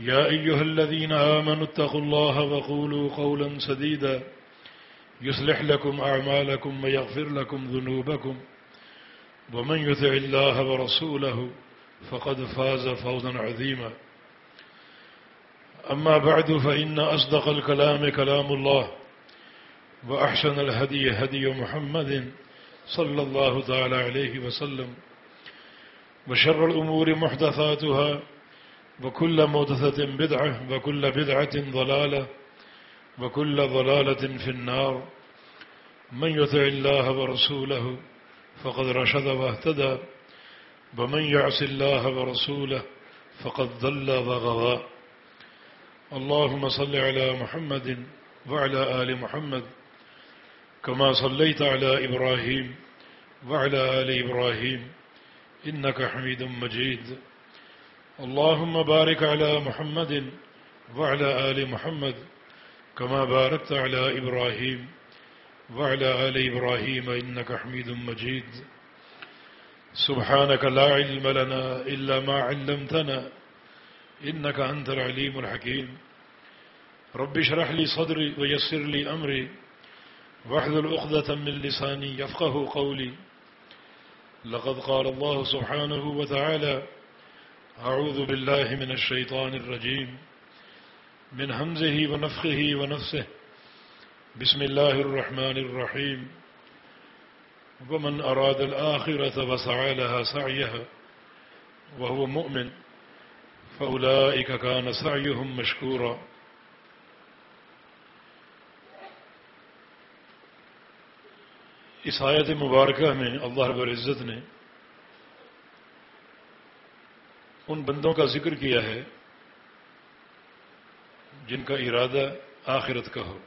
يا أيها الذين آمنوا اتقوا الله وقولوا قولا سديدا. يصلح لكم أعمالكم ويغفر لكم ذنوبكم. ومن يطع الله ورسوله فقد فاز فوزا عظيما. أما بعد فإن أصدق الكلام كلام الله وأحسن الهدي هدي محمد صلى الله تعالى عليه وسلم وشر الأمور محدثاتها وكل محدثة بدعة وكل بدعة ضلالة وكل ضلالة في النار. من يطع الله ورسوله فقد رشد واهتدى ومن يعص الله ورسوله فقد ضل وغوى. اللهم صل على محمد وعلى آل محمد كما صليت على إبراهيم وعلى آل إبراهيم إنك حميد مجيد. اللهم بارك على محمد وعلى آل محمد كما باركت على إبراهيم وعلى آل إبراهيم إنك حميد مجيد. سبحانك لا علم لنا إلا ما علمتنا إنك أنت العليم الحكيم. رب اشرح لي صدري ويسر لي أمري واحذل أخذة من لساني يفقه قولي. لقد قال الله سبحانه وتعالى أعوذ بالله من الشيطان الرجيم. من همزه ونفخه ونفسه. بسم الله الرحمن الرحيم. ومن أراد الآخرة وسعى لها سعيها وهو مؤمن. فأولئك كان سعيهم مشكورا. اس آیت مبارکہ میں اللہ رب العزت نے ان بندوں کا ذکر کیا ہے جن کا ارادہ آخرت کا ہو۔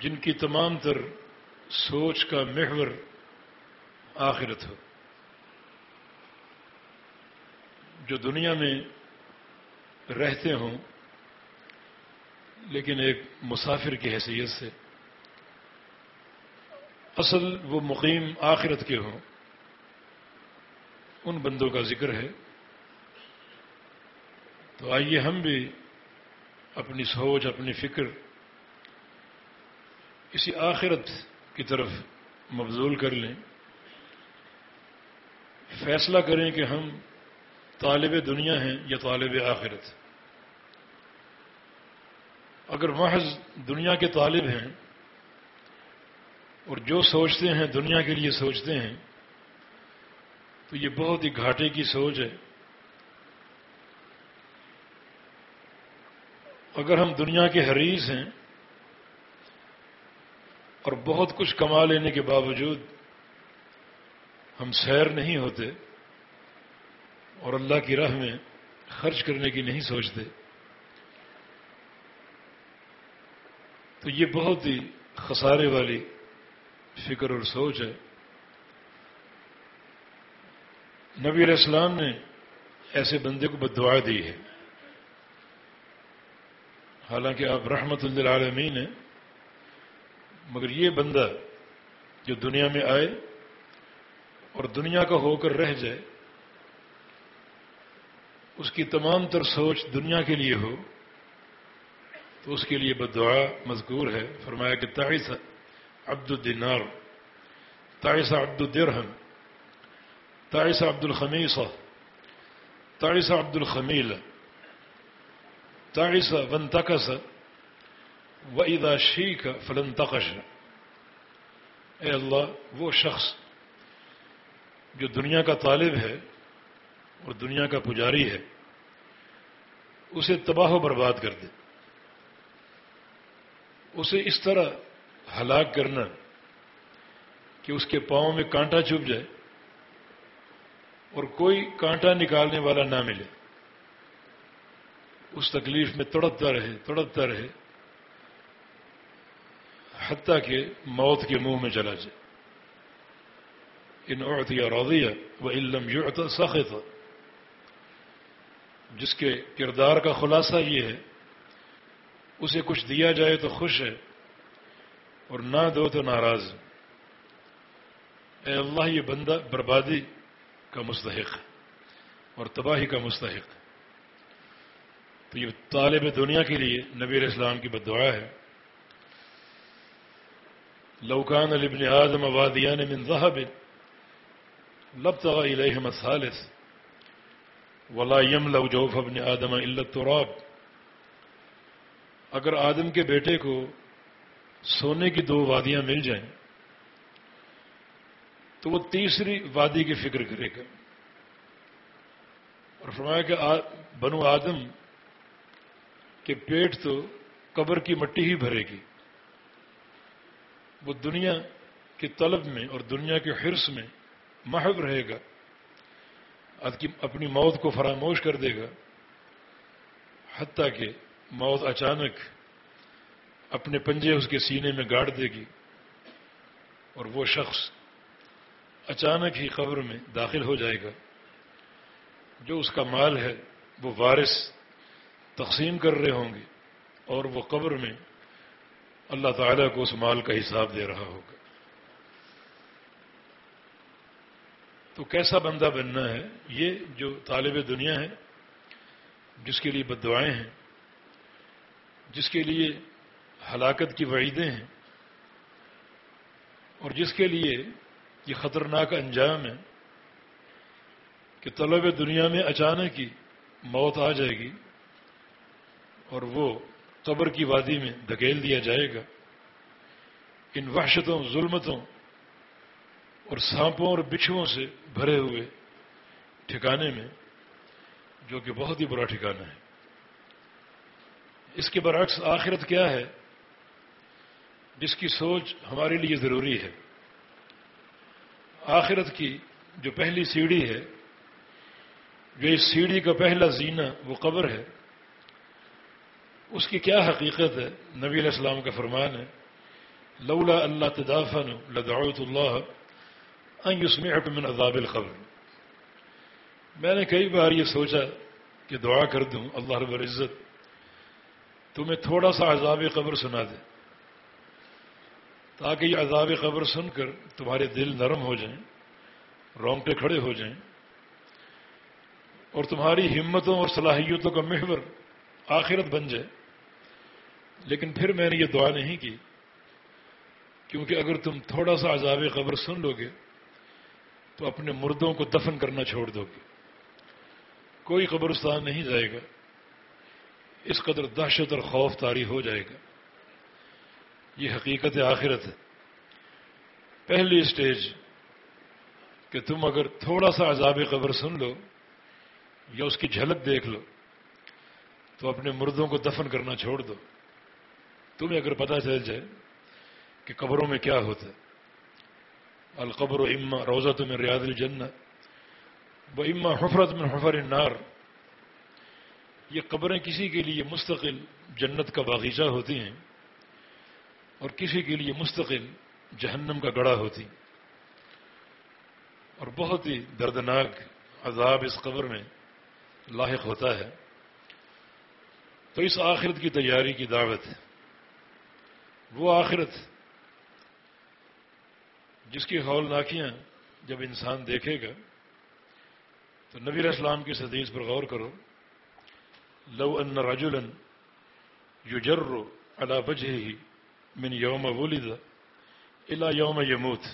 جن کی تمام تر سوچ کا محور آخرت ہو۔ جو دنیا میں رہتے ہوں، لیکن ایک مسافر کی حیثیت سے، اصل وہ مقیم آخرت کے ہوں۔ ان بندوں کا ذکر ہے۔ تو آئیے ہم بھی اپنی سوچ، اپنی فکر اسی آخرت کی طرف مبزول کر لیں۔ فیصلہ کریں کہ ہم طالب دنیا ہیں یا طالب آخرت۔ اگر محض دنیا کے طالب ہیں اور جو سوچتے ہیں دنیا کے لیے سوچتے ہیں تو یہ بہت ہی گھاٹے کی سوچ ہے۔ اگر ہم دنیا کے حریث ہیں اور بہت کچھ کما لینے کے باوجود ہم سیر نہیں ہوتے اور اللہ کی راہ میں خرچ کرنے کی نہیں سوچتے، تو یہ بہت ہی خسارے والی فکر اور سوچ ہے۔ نبی علیہ السلام نے ایسے بندے کو بدعا دی ہے۔ حالانکہ آپ رحمت اللہ عالمین ہیں، مگر یہ بندہ جو دنیا میں آئے اور دنیا کا ہو کر رہ جائے، اس کی تمام تر سوچ دنیا کے لیے ہو، تو اس کے لیے بدعا مذکور ہے۔ فرمایا کہ تائس عبد الدینار تائس عبد الدرہم تائس عبد الخمیصہ تائس عبد الخمیل تاغس ون تکس و ادا شیخ فلن تقش اے اللہ، وہ شخص جو دنیا کا طالب ہے اور دنیا کا پجاری ہے، اسے تباہ و برباد کر دے۔ اسے اس طرح ہلاک کرنا کہ اس کے پاؤں میں کانٹا چپ جائے۔ اور کوئی کانٹا نکالنے والا نہ ملے۔ اس تکلیف میں تڑپتا رہے تڑپتا رہے۔ حتیٰ کہ موت کے منہ میں چلا جائے۔ ان عورتیا رویہ وہ علم یو سخت جس کے کردار کا خلاصہ یہ ہے، اسے کچھ دیا جائے تو خوش ہے اور نہ دو تو ناراض۔ اے اللہ، یہ بندہ بربادی کا مستحق اور تباہی کا مستحق تو یہ طالب دنیا کے لیے نبی علیہ السلام کی بدعا ہے۔ لوکان البن اعظم وادیان من ذهب لبتغى اليهم الثالث ولا يملأ جوف ابن آدم الا التراب۔ اگر آدم کے بیٹے کو سونے کی دو وادیاں مل جائیں تو وہ تیسری وادی کی فکر کرے گا۔ اور فرمایا کہ بنو آدم کے پیٹ تو قبر کی مٹی ہی بھرے گی۔ وہ دنیا کی طلب میں اور دنیا کے حرص میں محب رہے گا۔ اپنی موت کو فراموش کر دے گا۔ حتیٰ کہ موت اچانک اپنے پنجے اس کے سینے میں گاڑ دے گی اور وہ شخص اچانک ہی قبر میں داخل ہو جائے گا۔ جو اس کا مال ہے، وہ وارث تقسیم کر رہے ہوں گے اور وہ قبر میں اللہ تعالیٰ کو اس مال کا حساب دے رہا ہوگا۔ تو کیسا بندہ بننا ہے؟ یہ جو طالب دنیا ہے، جس کے لیے بدوائیں ہیں، جس کے لیے ہلاکت کی وعیدیں ہیں، اور جس کے لیے یہ خطرناک انجام ہے کہ طلب دنیا میں اچانک ہی موت آ جائے گی اور وہ قبر کی وادی میں دھکیل دیا جائے گا۔ ان وحشتوں، ظلمتوں اور سانپوں اور بچھوؤں سے بھرے ہوئے ٹھکانے میں جو کہ بہت ہی برا ٹھکانا ہے۔ اس کے برعکس آخرت کیا ہے؟ جس کی سوچ ہمارے لیے ضروری ہے۔ آخرت کی جو پہلی سیڑھی ہے، جو اس سیڑھی کا پہلا زینہ وہ قبر ہے، اس کی کیا حقیقت ہے؟ نبی علیہ السلام کا فرمان ہے، لولا اللہ تدافن لدعوت اللہ من عذاب القبر۔ میں نے کئی بار یہ سوچا کہ دعا کر دوں، اللہ رب العزت تمہیں تھوڑا سا عذاب قبر سنا دے۔ تاکہ یہ عذاب قبر سن کر تمہارے دل نرم ہو جائیں، رونگٹے کھڑے ہو جائیں۔ اور تمہاری ہمتوں اور صلاحیتوں کا محور آخرت بن جائے۔ لیکن پھر میں نے یہ دعا نہیں کی، کیونکہ اگر تم تھوڑا سا عذاب قبر سن لو گے، تو اپنے مردوں کو دفن کرنا چھوڑ دو گے۔ کوئی قبرستان نہیں جائے گا، اس قدر دہشت اور خوف تاری ہو جائے گا۔ یہ حقیقت آخرت ہے۔ پہلی اسٹیج کہ تم اگر تھوڑا سا عذاب قبر سن لو یا اس کی جھلک دیکھ لو، تو اپنے مردوں کو دفن کرنا چھوڑ دو۔ تمہیں اگر پتہ چل جائے کہ قبروں میں کیا ہوتا ہے۔ القبر و اما روزہ تمہیں ریاض الجن وہ اما حفرت میں حفر النار۔ یہ قبریں کسی کے لیے مستقل جنت کا باغیچہ ہوتی ہیں۔ اور کسی کے لیے مستقل جہنم کا گڑا ہوتی اور بہت ہی دردناک عذاب اس قبر میں لاحق ہوتا ہے۔ تو اس آخرت کی تیاری کی دعوت ہے۔ وہ آخرت جس کی ہول ناکیاں جب انسان دیکھے گا، تو نبی علیہ السلام کی حدیث پر غور کرو۔ لو ان رجلا یجر على وجهه من يوم ولد إلى يوم يموت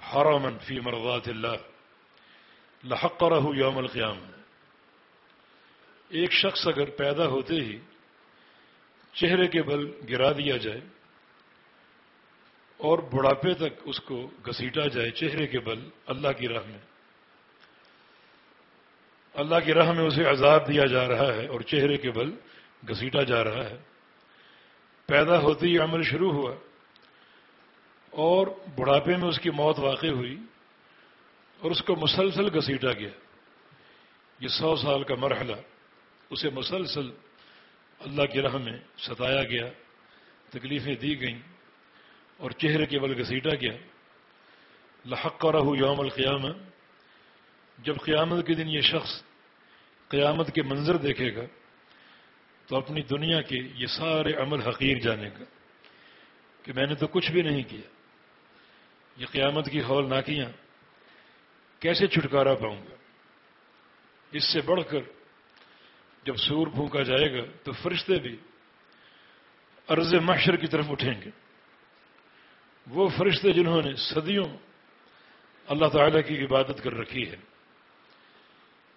حرما في مرضات الله. لحقره يوم القيامة. ایک شخص اگر پیدا ہوتے ہی چہرے کے بل گرا دیا جائے اور بڑھاپے تک اس کو گھسیٹا جائے چہرے کے بل اللہ کی راہ میں، اللہ کی راہ میں اسے عذاب دیا جا رہا ہے اور چہرے کے بل گھسیٹا جا رہا ہے پیدا ہوتے ہی عمل شروع ہوا۔ اور بڑھاپے میں اس کی موت واقع ہوئی اور اس کو مسلسل گھسیٹا گیا۔ یہ سو سال کا مرحلہ اسے مسلسل اللہ کی راہ میں ستایا گیا، تکلیفیں دی گئیں اور چہرے کے بل گھسیٹا گیا۔ لحق رہو یوم القیامہ، جب قیامت کے دن یہ شخص قیامت کے منظر دیکھے گا۔ تو اپنی دنیا کے یہ سارے عمل حقیر جانے گا کہ میں نے تو کچھ بھی نہیں کیا۔ یہ قیامت کی ہول ناکیاں کیسے چھٹکارا پاؤں گا؟ اس سے بڑھ کر جب سور پھونکا جائے گا تو فرشتے بھی عرض محشر کی طرف اٹھیں گے۔ وہ فرشتے جنہوں نے صدیوں اللہ تعالی کی عبادت کر رکھی ہے،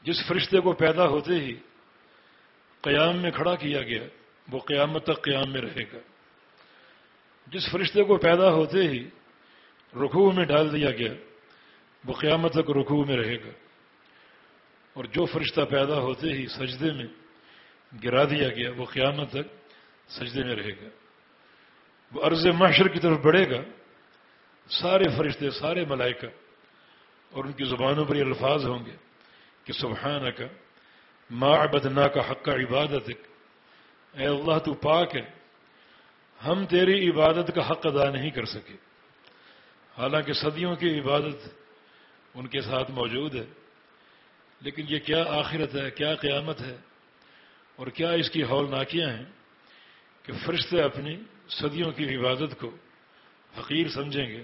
جس فرشتے کو پیدا ہوتے ہی قیام میں کھڑا کیا گیا، وہ قیامت تک قیام میں رہے گا۔ جس فرشتے کو پیدا ہوتے ہی رکوع میں ڈال دیا گیا، وہ قیامت تک رکوع میں رہے گا۔ اور جو فرشتہ پیدا ہوتے ہی سجدے میں گرا دیا گیا، وہ قیامت تک سجدے میں رہے گا۔ وہ عرض معاشر کی طرف بڑھے گا، سارے فرشتے، سارے ملائکہ اور ان کی زبانوں پر یہ الفاظ ہوں گے کہ سبحانہ کا ما عبدنا کا حق کا عبادت اے اللہ، تو پاک ہے۔ ہم تیری عبادت کا حق ادا نہیں کر سکے۔ حالانکہ صدیوں کی عبادت ان کے ساتھ موجود ہے۔ لیکن یہ کیا آخرت ہے، کیا قیامت ہے؟ اور کیا اس کی ہول ناکیاں ہیں کہ فرشتے اپنی صدیوں کی عبادت کو حقیر سمجھیں گے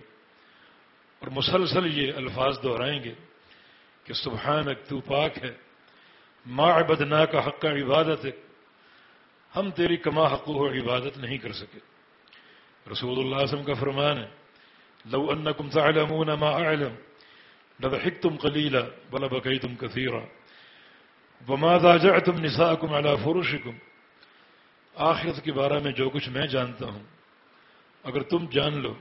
اور مسلسل یہ الفاظ دہرائیں گے کہ سبحانک، تو پاک ہے۔ ما عبدنا کا حق کا عبادت ہے۔ ہم تیری کما حق و عبادت نہیں کر سکے۔ رسول اللہ وسلم کا فرمان ہے، لو انکم تعلمون ما اعلم لضحكتم قليلا ولا بكيتم كثيرا وما ضاجعتم نساءكم على فرشكم آخرت کے بارے میں جو کچھ میں جانتا ہوں، اگر تم جان لو،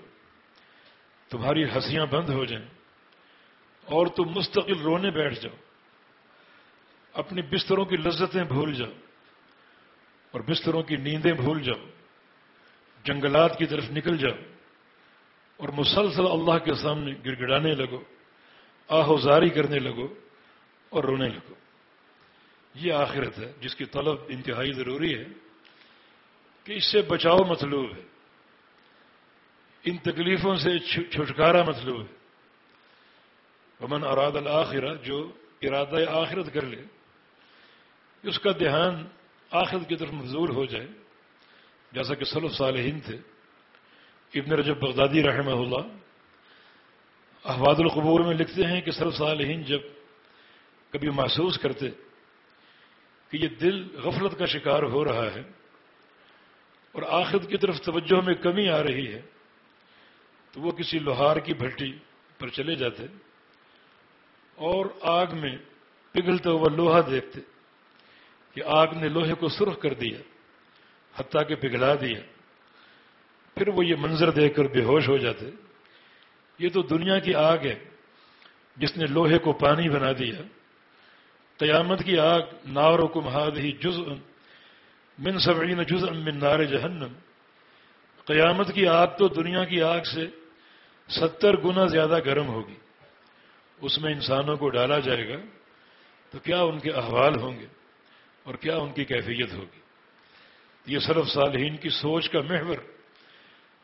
تمہاری ہنسیاں بند ہو جائیں اور تم مستقل رونے بیٹھ جاؤ۔ اپنی بستروں کی لذتیں بھول جاؤ اور بستروں کی نیندیں بھول جاؤ، جنگلات کی طرف نکل جاؤ اور مسلسل اللہ کے سامنے گڑ گڑانے لگو، آہوزاری کرنے لگو اور رونے لگو۔ یہ آخرت ہے، جس کی طلب انتہائی ضروری ہے کہ اس سے بچاؤ مطلوب ہے۔ ان تکلیفوں سے چھٹکارا مطلوب ہے۔ امن اراد الآخرہ، جو ارادہ آخرت کر لے اس کا دھیان آخرت کی طرف مزور ہو جائے۔ جیسا کہ سلف صالحین تھے۔ ابن رجب بغدادی رحمہ اللہ احواد القبور میں لکھتے ہیں کہ سلف صالحین جب کبھی محسوس کرتے کہ یہ دل غفلت کا شکار ہو رہا ہے اور آخرت کی طرف توجہ میں کمی آ رہی ہے، تو وہ کسی لوہار کی بھٹی پر چلے جاتے اور آگ میں پگھلتا ہوا لوہا دیکھتے۔ کہ آگ نے لوہے کو سرخ کر دیا، حتیٰ کہ پگھلا دیا۔ پھر وہ یہ منظر دیکھ کر بے ہوش ہو جاتے۔ یہ تو دنیا کی آگ ہے، جس نے لوہے کو پانی بنا دیا۔ قیامت کی آگ نار و کمہاد ہی جز من سبعین جز من نار جہنم۔ قیامت کی آگ تو دنیا کی آگ سے ستر گنا زیادہ گرم ہوگی۔ اس میں انسانوں کو ڈالا جائے گا تو کیا ان کے احوال ہوں گے؟ اور کیا ان کی کیفیت ہوگی؟ یہ صرف صالحین کی سوچ کا محور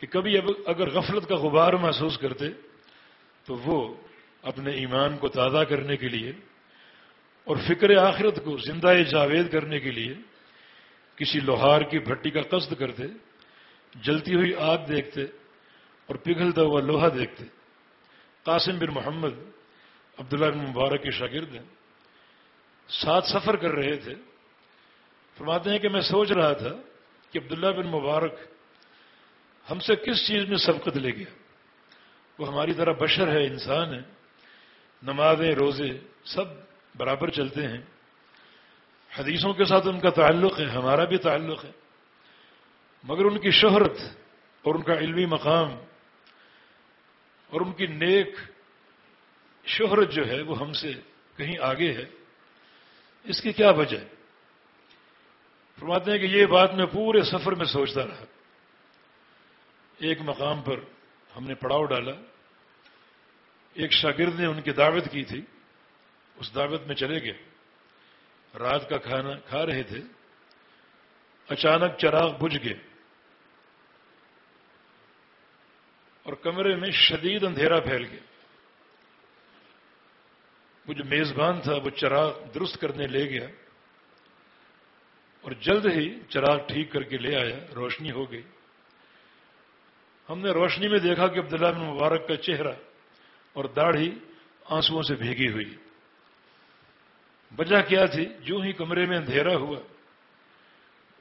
کہ کبھی اب اگر غفلت کا غبار محسوس کرتے تو وہ اپنے ایمان کو تازہ کرنے کے لیے اور فکر آخرت کو زندہ جاوید کرنے کے لیے کسی لوہار کی بھٹی کا قصد کرتے، جلتی ہوئی آگ دیکھتے اور پگھلتا ہوا لوہا دیکھتے۔ قاسم بن محمد عبداللہ بن مبارک کے شاگرد ہیں۔ ساتھ سفر کر رہے تھے۔ فرماتے ہیں کہ میں سوچ رہا تھا کہ عبداللہ بن مبارک ہم سے کس چیز میں سبقت لے گیا؟ وہ ہماری طرح بشر ہے، انسان ہے نمازیں روزے سب برابر چلتے ہیں۔ حدیثوں کے ساتھ ان کا تعلق ہے، ہمارا بھی تعلق ہے۔ مگر ان کی شہرت اور ان کا علمی مقام اور ان کی نیک شہرت جو ہے، وہ ہم سے کہیں آگے ہے۔ اس کی کیا وجہ؟ ہے فرماتے ہیں کہ یہ بات میں پورے سفر میں سوچتا رہا۔ ایک مقام پر ہم نے پڑاؤ ڈالا۔ ایک شاگرد نے ان کی دعوت کی تھی۔ اس دعوت میں چلے گئے۔ رات کا کھانا کھا رہے تھے۔ اچانک چراغ بجھ گئے۔ اور کمرے میں شدید اندھیرا پھیل گیا۔ وہ جو میزبان تھا، وہ چراغ درست کرنے لے گیا۔ اور جلد ہی چراغ ٹھیک کر کے لے آیا، روشنی ہو گئی۔ ہم نے روشنی میں دیکھا کہ عبداللہ بن مبارک کا چہرہ اور داڑھی آنسوؤں سے بھیگی ہوئی۔ وجہ کیا تھی؟ جو ہی کمرے میں اندھیرا ہوا،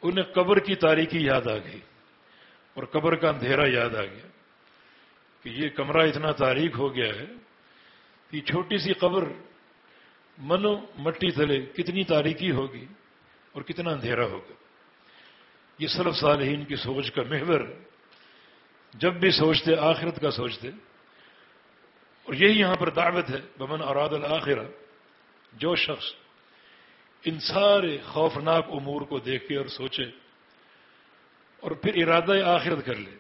انہیں قبر کی تاریخی یاد آ گئی اور قبر کا اندھیرا یاد آ گیا کہ یہ کمرہ اتنا تاریخ ہو گیا ہے کہ چھوٹی سی قبر منو مٹی تلے کتنی تاریخی ہوگی۔ اور کتنا اندھیرا ہوگا یہ سلف صالحین کی سوچ کا محور، جب بھی سوچتے آخرت کا سوچتے۔ اور یہی یہاں پر دعوت ہے بمن اراد الآخرہ، جو شخص ان سارے خوفناک امور کو دیکھے اور سوچے اور پھر ارادہ آخرت کر لے۔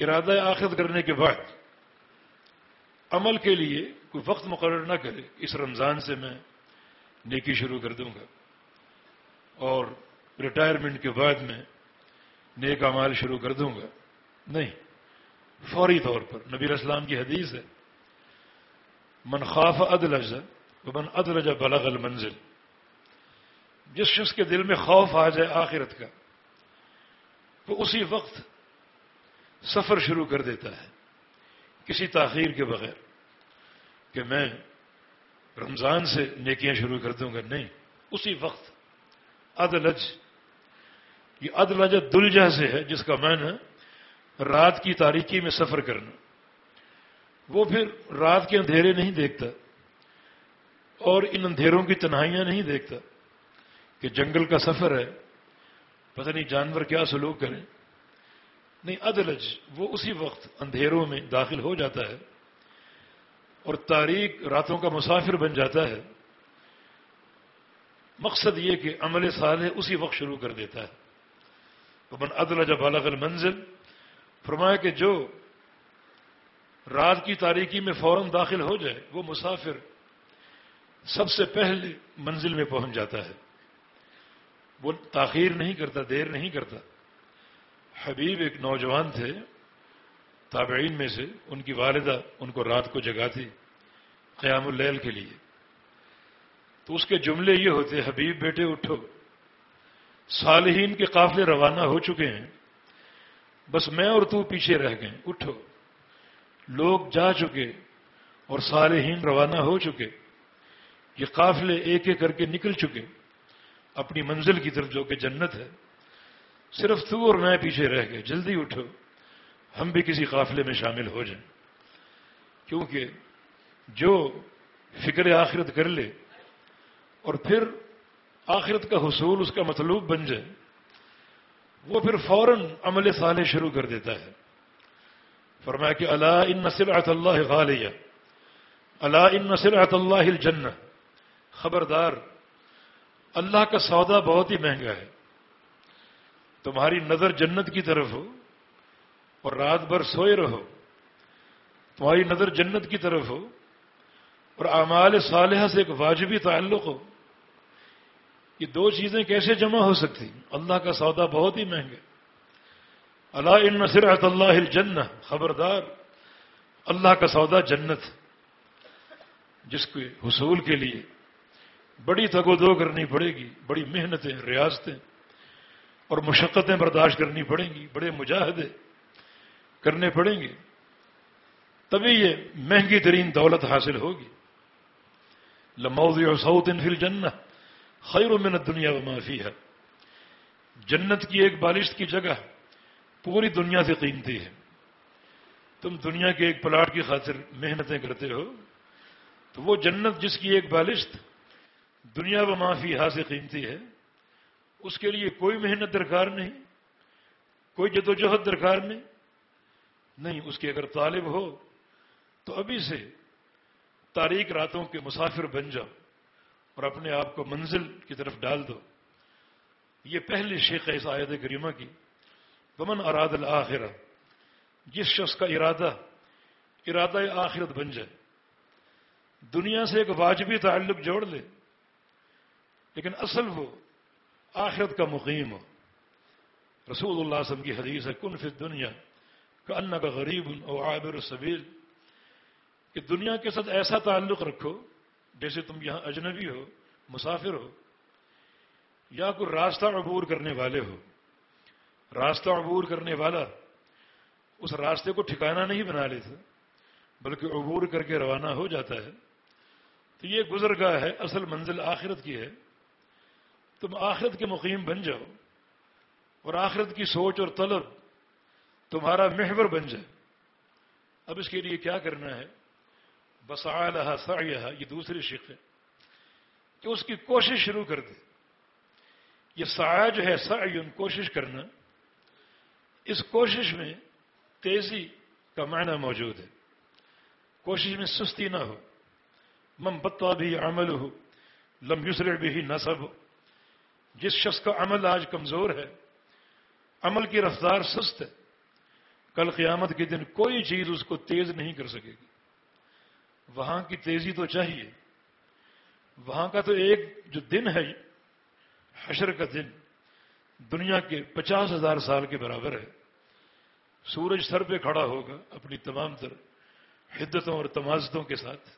ارادہ آخرت کرنے کے بعد عمل کے لیے کوئی وقت مقرر نہ کرے، اس رمضان سے میں نیکی شروع کر دوں گا۔ اور ریٹائرمنٹ کے بعد میں نیک امال شروع کر دوں گا؟ نہیں. فوری طور پر. نبی اسلام کی حدیث ہے، من خاف ادلج من ادلج بلغ المنزل. جس شخص کے دل میں خوف آ جائے آخرت کا وہ اسی وقت سفر شروع کر دیتا ہے، کسی تاخیر کے بغیر، کہ میں رمضان سے نیکیاں شروع کر دوں گا؟ نہیں. اسی وقت ادلج یہ ادلج دلجہ سے ہے، جس کا میں نے رات کی تاریکی میں سفر کرنا۔ وہ پھر رات کے اندھیرے نہیں دیکھتا، اور ان اندھیروں کی تنہائیاں نہیں دیکھتا کہ جنگل کا سفر ہے۔ پتہ نہیں جانور کیا سلوک کریں۔ نہیں ادلج وہ اسی وقت اندھیروں میں داخل ہو جاتا ہے اور تاریخ راتوں کا مسافر بن جاتا ہے۔ مقصد یہ کہ عمل صالح اسی وقت شروع کر دیتا ہے۔ من عدل جب الگ المنزل، فرمایا کہ جو رات کی تاریکی میں فوراً داخل ہو جائے، وہ مسافر سب سے پہلے منزل میں پہنچ جاتا ہے۔ وہ تاخیر نہیں کرتا، دیر نہیں کرتا۔ حبیب ایک نوجوان تھے، تابعین میں سے، ان کی والدہ ان کو رات کو جگاتی قیام اللیل کے لیے۔ تو اس کے جملے یہ ہوتے حبیب بیٹے اٹھو۔ صالحین کے قافلے روانہ ہو چکے ہیں۔ بس میں اور تو پیچھے رہ گئے اٹھو۔ لوگ جا چکے اور صالحین روانہ ہو چکے۔ یہ قافلے ایک ایک کر کے نکل چکے۔ اپنی منزل کی طرف جو کہ جنت ہے۔ صرف تو اور میں پیچھے رہ گئے۔ جلدی اٹھو۔ ہم بھی کسی قافلے میں شامل ہو جائیں۔ کیونکہ جو فکر آخرت کر لے اور پھر آخرت کا حصول اس کا مطلوب بن جائے، وہ پھر فوراً عمل صالح شروع کر دیتا ہے۔ فرمایا کہ اللہ ان نصر اللہ غالیہ اللہ ان نصر اللہ الجنہ۔ خبردار، اللہ کا سودا بہت ہی مہنگا ہے۔ تمہاری نظر جنت کی طرف ہو اور رات بھر سوئے رہو۔ تمہاری نظر جنت کی طرف ہو اور اعمال صالحہ سے ایک واجبی تعلق ہو۔ یہ دو چیزیں کیسے جمع ہو سکتی؟ اللہ کا سودا بہت ہی مہنگا اللہ ان نصرت اللہ الجنہ، خبردار، اللہ کا سودا جنت جس کے حصول کے لیے بڑی تگ و دو کرنی پڑے گی، بڑی محنتیں، ریاستیں اور مشقتیں برداشت کرنی پڑیں گی، بڑے مجاہدے کرنے پڑیں گے، تبھی یہ مہنگی ترین دولت حاصل ہوگی۔ لموضی اور سعود انفل جنہ خیر و منت دنیا و معافی ہے جنت کی ایک بالشت کی جگہ پوری دنیا سے قیمتی ہے۔ تم دنیا کے ایک پلاٹ کی خاطر محنتیں کرتے ہو، تو وہ جنت جس کی ایک بالشت دنیا و معافی حاضر قیمتی ہے، اس کے لیے کوئی محنت درکار نہیں، کوئی جدوجہد درکار نہیں۔ نہیں، اس کے اگر طالب ہو تو ابھی سے تاریخ راتوں کے مسافر بن جاؤ۔ اور اپنے آپ کو منزل کی طرف ڈال دو۔ یہ پہلی شیخ اس آیت کریمہ کی۔ بمن اراد الآخرہ جس شخص کا ارادہ ارادہ آخرت بن جائے، دنیا سے ایک واجبی تعلق جوڑ لے، لیکن اصل وہ آخرت کا مقیم ہو۔ رسول اللہ وسلم کی حدیث ہے، کن فی دنیا کا ان کا غریب او عابر سبیل کہ دنیا کے ساتھ ایسا تعلق رکھو جیسے تم یہاں اجنبی ہو، مسافر ہو، یا کوئی راستہ عبور کرنے والے ہو۔ راستہ عبور کرنے والا اس راستے کو ٹھکانا نہیں بنا لیتا، بلکہ عبور کر کے روانہ ہو جاتا ہے۔ تو یہ گزرگاہ ہے، اصل منزل آخرت کی ہے۔ تم آخرت کے مقیم بن جاؤ اور آخرت کی سوچ اور طلب تمہارا محور بن جائے۔ اب اس کے لیے کیا کرنا ہے؟ بس آ یہ دوسری شک ہے کہ اس کی کوشش شروع کر دے یہ سایہ جو ہے سعین کوشش کرنا، اس کوشش میں تیزی کا معنی موجود ہے۔ کوشش میں سستی نہ ہو۔ ممبتا بھی عمل ہو لم یسر بھی نصب۔ ہو جس شخص کا عمل آج کمزور ہے، عمل کی رفتار سست ہے، کل قیامت کے دن کوئی چیز اس کو تیز نہیں کر سکے گی۔ وہاں کی تیزی تو چاہیے۔ وہاں کا تو ایک جو دن ہے، حشر کا دن، دنیا کے پچاس ہزار سال کے برابر ہے۔ سورج سر پہ کھڑا ہوگا اپنی تمام تر حدتوں اور تمازتوں کے ساتھ۔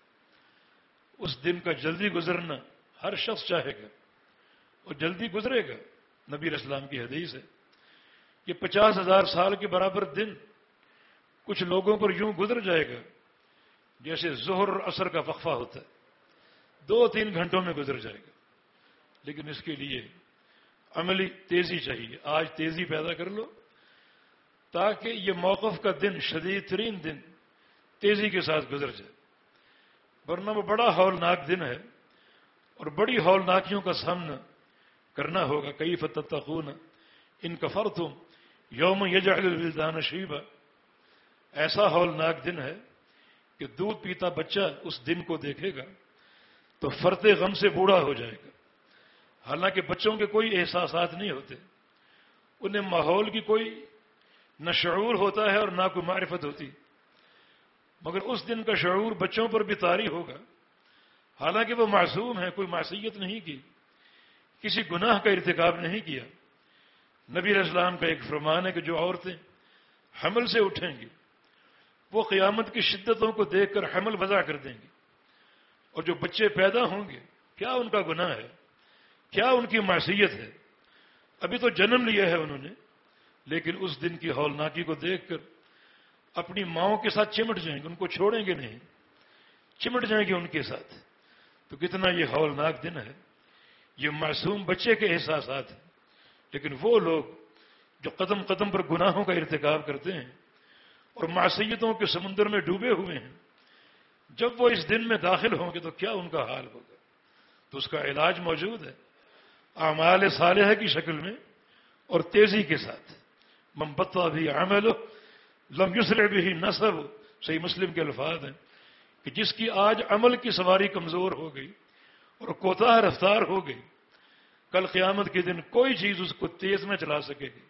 اس دن کا جلدی گزرنا ہر شخص چاہے گا اور جلدی گزرے گا، نبی اسلام کی حدیث ہے یہ پچاس ہزار سال کے برابر دن کچھ لوگوں پر یوں گزر جائے گا جیسے زہر اور اثر کا وقفہ ہوتا ہے، دو تین گھنٹوں میں گزر جائے گا۔ لیکن اس کے لیے عملی تیزی چاہیے۔ آج تیزی پیدا کر لو تاکہ یہ موقف کا دن شدید ترین دن تیزی کے ساتھ گزر جائے۔ ورنہ وہ بڑا ہولناک دن ہے اور بڑی ہولناکیوں کا سامنا کرنا ہوگا۔ کئی فتح خون ان کا فرت ہوں یوم یجعل شیبہ ایسا ہولناک دن ہے کہ دودھ پیتا بچہ اس دن کو دیکھے گا تو فرتے غم سے بوڑھا ہو جائے گا۔ حالانکہ بچوں کے کوئی احساسات نہیں ہوتے۔ انہیں ماحول کی کوئی نہ شعور ہوتا ہے اور نہ کوئی معرفت ہوتی۔ مگر اس دن کا شعور بچوں پر بھی تاری ہوگا۔ حالانکہ وہ معصوم ہے کوئی معصیت نہیں کی۔ کسی گناہ کا ارتکاب نہیں کیا۔ نبی اسلام کا ایک فرمان ہے کہ جو عورتیں حمل سے اٹھیں گی وہ قیامت کی شدتوں کو دیکھ کر حمل وضع کر دیں گی اور جو بچے پیدا ہوں گے، کیا ان کا گناہ ہے؟ کیا ان کی معصیت ہے؟ ابھی تو جنم لیا ہے انہوں نے، لیکن اس دن کی ہولناکی کو دیکھ کر اپنی ماؤں کے ساتھ چمٹ جائیں گے، ان کو چھوڑیں گے نہیں۔ چمٹ جائیں گے ان کے ساتھ۔ تو کتنا یہ ہولناک دن ہے۔ یہ معصوم بچے کے احساسات ہیں۔ لیکن وہ لوگ جو قدم قدم پر گناہوں کا ارتکاب کرتے ہیں اور معصیتوں کے سمندر میں ڈوبے ہوئے ہیں۔ جب وہ اس دن میں داخل ہوں گے تو کیا ان کا حال ہوگا؟ تو اس کا علاج موجود ہے۔ اعمال صالحہ کی شکل میں اور تیزی کے ساتھ۔ ممبتا بھی عمل لم یسر بھی نصب صحیح مسلم کے الفاظ ہیں کہ جس کی آج عمل کی سواری کمزور ہو گئی اور کوتاہ رفتار ہو گئی، کل قیامت کے دن کوئی چیز اس کو تیز میں چلا سکے گی۔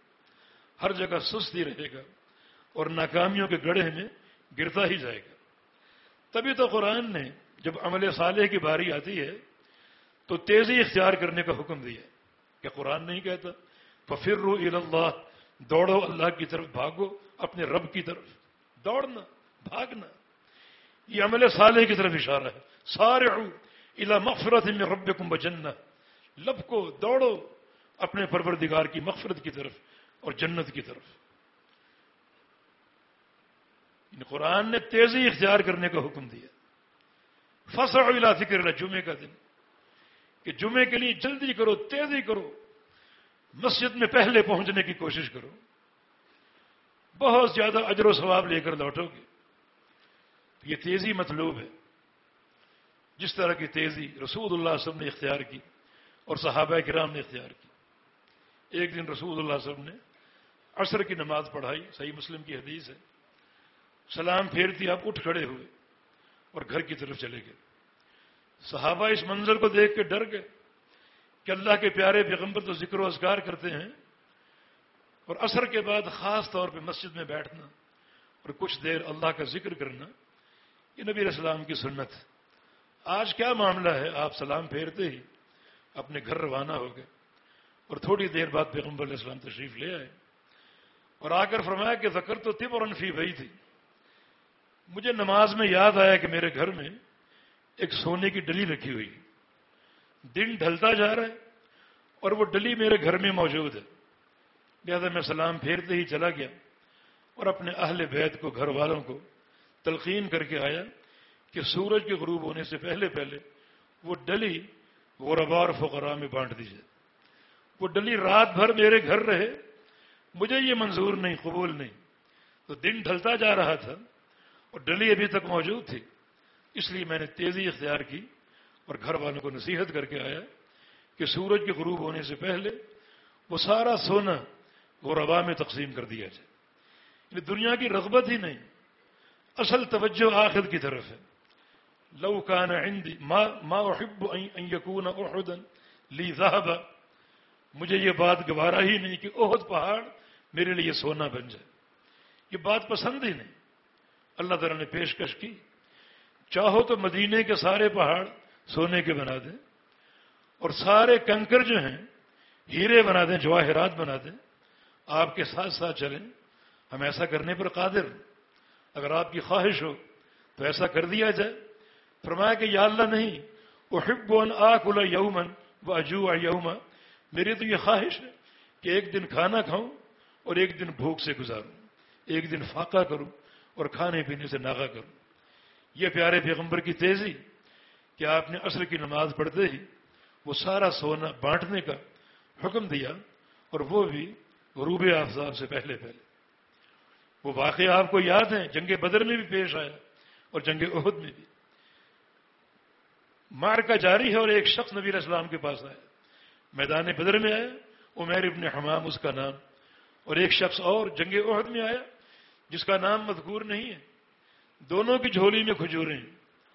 ہر جگہ سستی رہے گا۔ اور ناکامیوں کے گڑھے میں گرتا ہی جائے گا۔ تبھی تو قرآن نے جب عمل صالح کی باری آتی ہے تو تیزی اختیار کرنے کا حکم دیا کہ قرآن نہیں کہتا ففر رو اللہ دوڑو اللہ کی طرف، بھاگو اپنے رب کی طرف۔ دوڑنا، بھاگنا، یہ عمل صالح کی طرف اشارہ ہے۔ سارے الا مغفرت میں رب کم بجن لب کو دوڑو اپنے پروردگار کی مغفرت کی طرف اور جنت کی طرف۔ ان قرآن نے تیزی اختیار کرنے کا حکم دیا۔ فصا الا ذکر جمعے کا دن۔ کہ جمعے کے لیے جلدی کرو، تیزی کرو۔ مسجد میں پہلے پہنچنے کی کوشش کرو۔ بہت زیادہ اجر و ثواب لے کر لوٹو گے۔ یہ تیزی مطلوب ہے۔ جس طرح کی تیزی رسول اللہ علیہ وسلم نے اختیار کی اور صحابہ کرام نے اختیار کی۔ ایک دن رسول اللہ علیہ وسلم نے عصر کی نماز پڑھائی، صحیح مسلم کی حدیث ہے۔ سلام پھیرتی آپ اٹھ کھڑے ہوئے اور گھر کی طرف چلے گئے۔ صحابہ اس منظر کو دیکھ کے ڈر گئے کہ اللہ کے پیارے پیغمبر تو ذکر و اذکار کرتے ہیں اور اثر کے بعد خاص طور پہ مسجد میں بیٹھنا اور کچھ دیر اللہ کا ذکر کرنا، یہ نبی علیہ السلام کی سنت۔ ہے آج کیا معاملہ ہے؟ آپ سلام پھیرتے ہی اپنے گھر روانہ ہو گئے اور تھوڑی دیر بعد پیغمبر علیہ السلام تشریف لے آئے اور آ کر فرمایا کہ ذکر تو تب اور انفی بھائی تھی۔ مجھے نماز میں یاد آیا کہ میرے گھر میں ایک سونے کی ڈلی رکھی ہوئی دن ڈھلتا جا رہا ہے اور وہ ڈلی میرے گھر میں موجود ہے۔ لہٰذا میں سلام پھیرتے ہی چلا گیا اور اپنے اہل بیت کو، گھر والوں کو تلقین کر کے آیا کہ سورج کے غروب ہونے سے پہلے پہلے وہ ڈلی غربا اور فقرا میں بانٹ دیجیے وہ ڈلی رات بھر میرے گھر رہے۔ مجھے یہ منظور نہیں، قبول نہیں۔ تو دن ڈھلتا جا رہا تھا۔ اور ڈلی ابھی تک موجود تھی۔ اس لیے میں نے تیزی اختیار کی اور گھر والوں کو نصیحت کر کے آیا کہ سورج کے غروب ہونے سے پہلے وہ سارا سونا وہ روا میں تقسیم کر دیا جائے۔ یعنی دنیا کی رغبت ہی نہیں، اصل توجہ آخر کی طرف ہے۔ لو کان عندي، ما ما احب ان يكون احدا لي ذهب مجھے یہ بات گوارا ہی نہیں کہ احد پہاڑ میرے لیے سونا بن جائے۔ یہ بات پسند ہی نہیں۔ اللہ تعالیٰ نے پیشکش کی، چاہو تو مدینے کے سارے پہاڑ سونے کے بنا دیں، اور سارے کنکر جو ہیں، ہیرے بنا دیں، جواہرات بنا دیں، آپ کے ساتھ ساتھ چلیں، ہم ایسا کرنے پر قادر اگر آپ کی خواہش ہو تو ایسا کر دیا جائے۔ فرمایا کہ یا اللہ نہیں وہ حب آک یومن وہ اجو یوما۔ میری تو یہ خواہش ہے کہ ایک دن کھانا کھاؤں اور ایک دن بھوک سے گزاروں، ایک دن فاقہ کروں اور کھانے پینے سے ناغا کروں۔ یہ پیارے پیغمبر کی تیزی کہ آپ نے عصر کی نماز پڑھتے ہی وہ سارا سونا بانٹنے کا حکم دیا اور وہ بھی غروب آفتاب سے پہلے پہلے۔ وہ واقعہ آپ کو یاد ہیں جنگ بدر میں بھی پیش آیا اور جنگ عہد میں بھی۔ مار کا جاری ہے اور ایک شخص نبی اسلام کے پاس آیا۔ میدان بدر میں آیا، عمیر ابن حمام اس کا نام اور ایک شخص اور جنگ عہد میں آیا۔ جس کا نام مذکور نہیں ہے۔ دونوں کی جھولی میں کھجوریں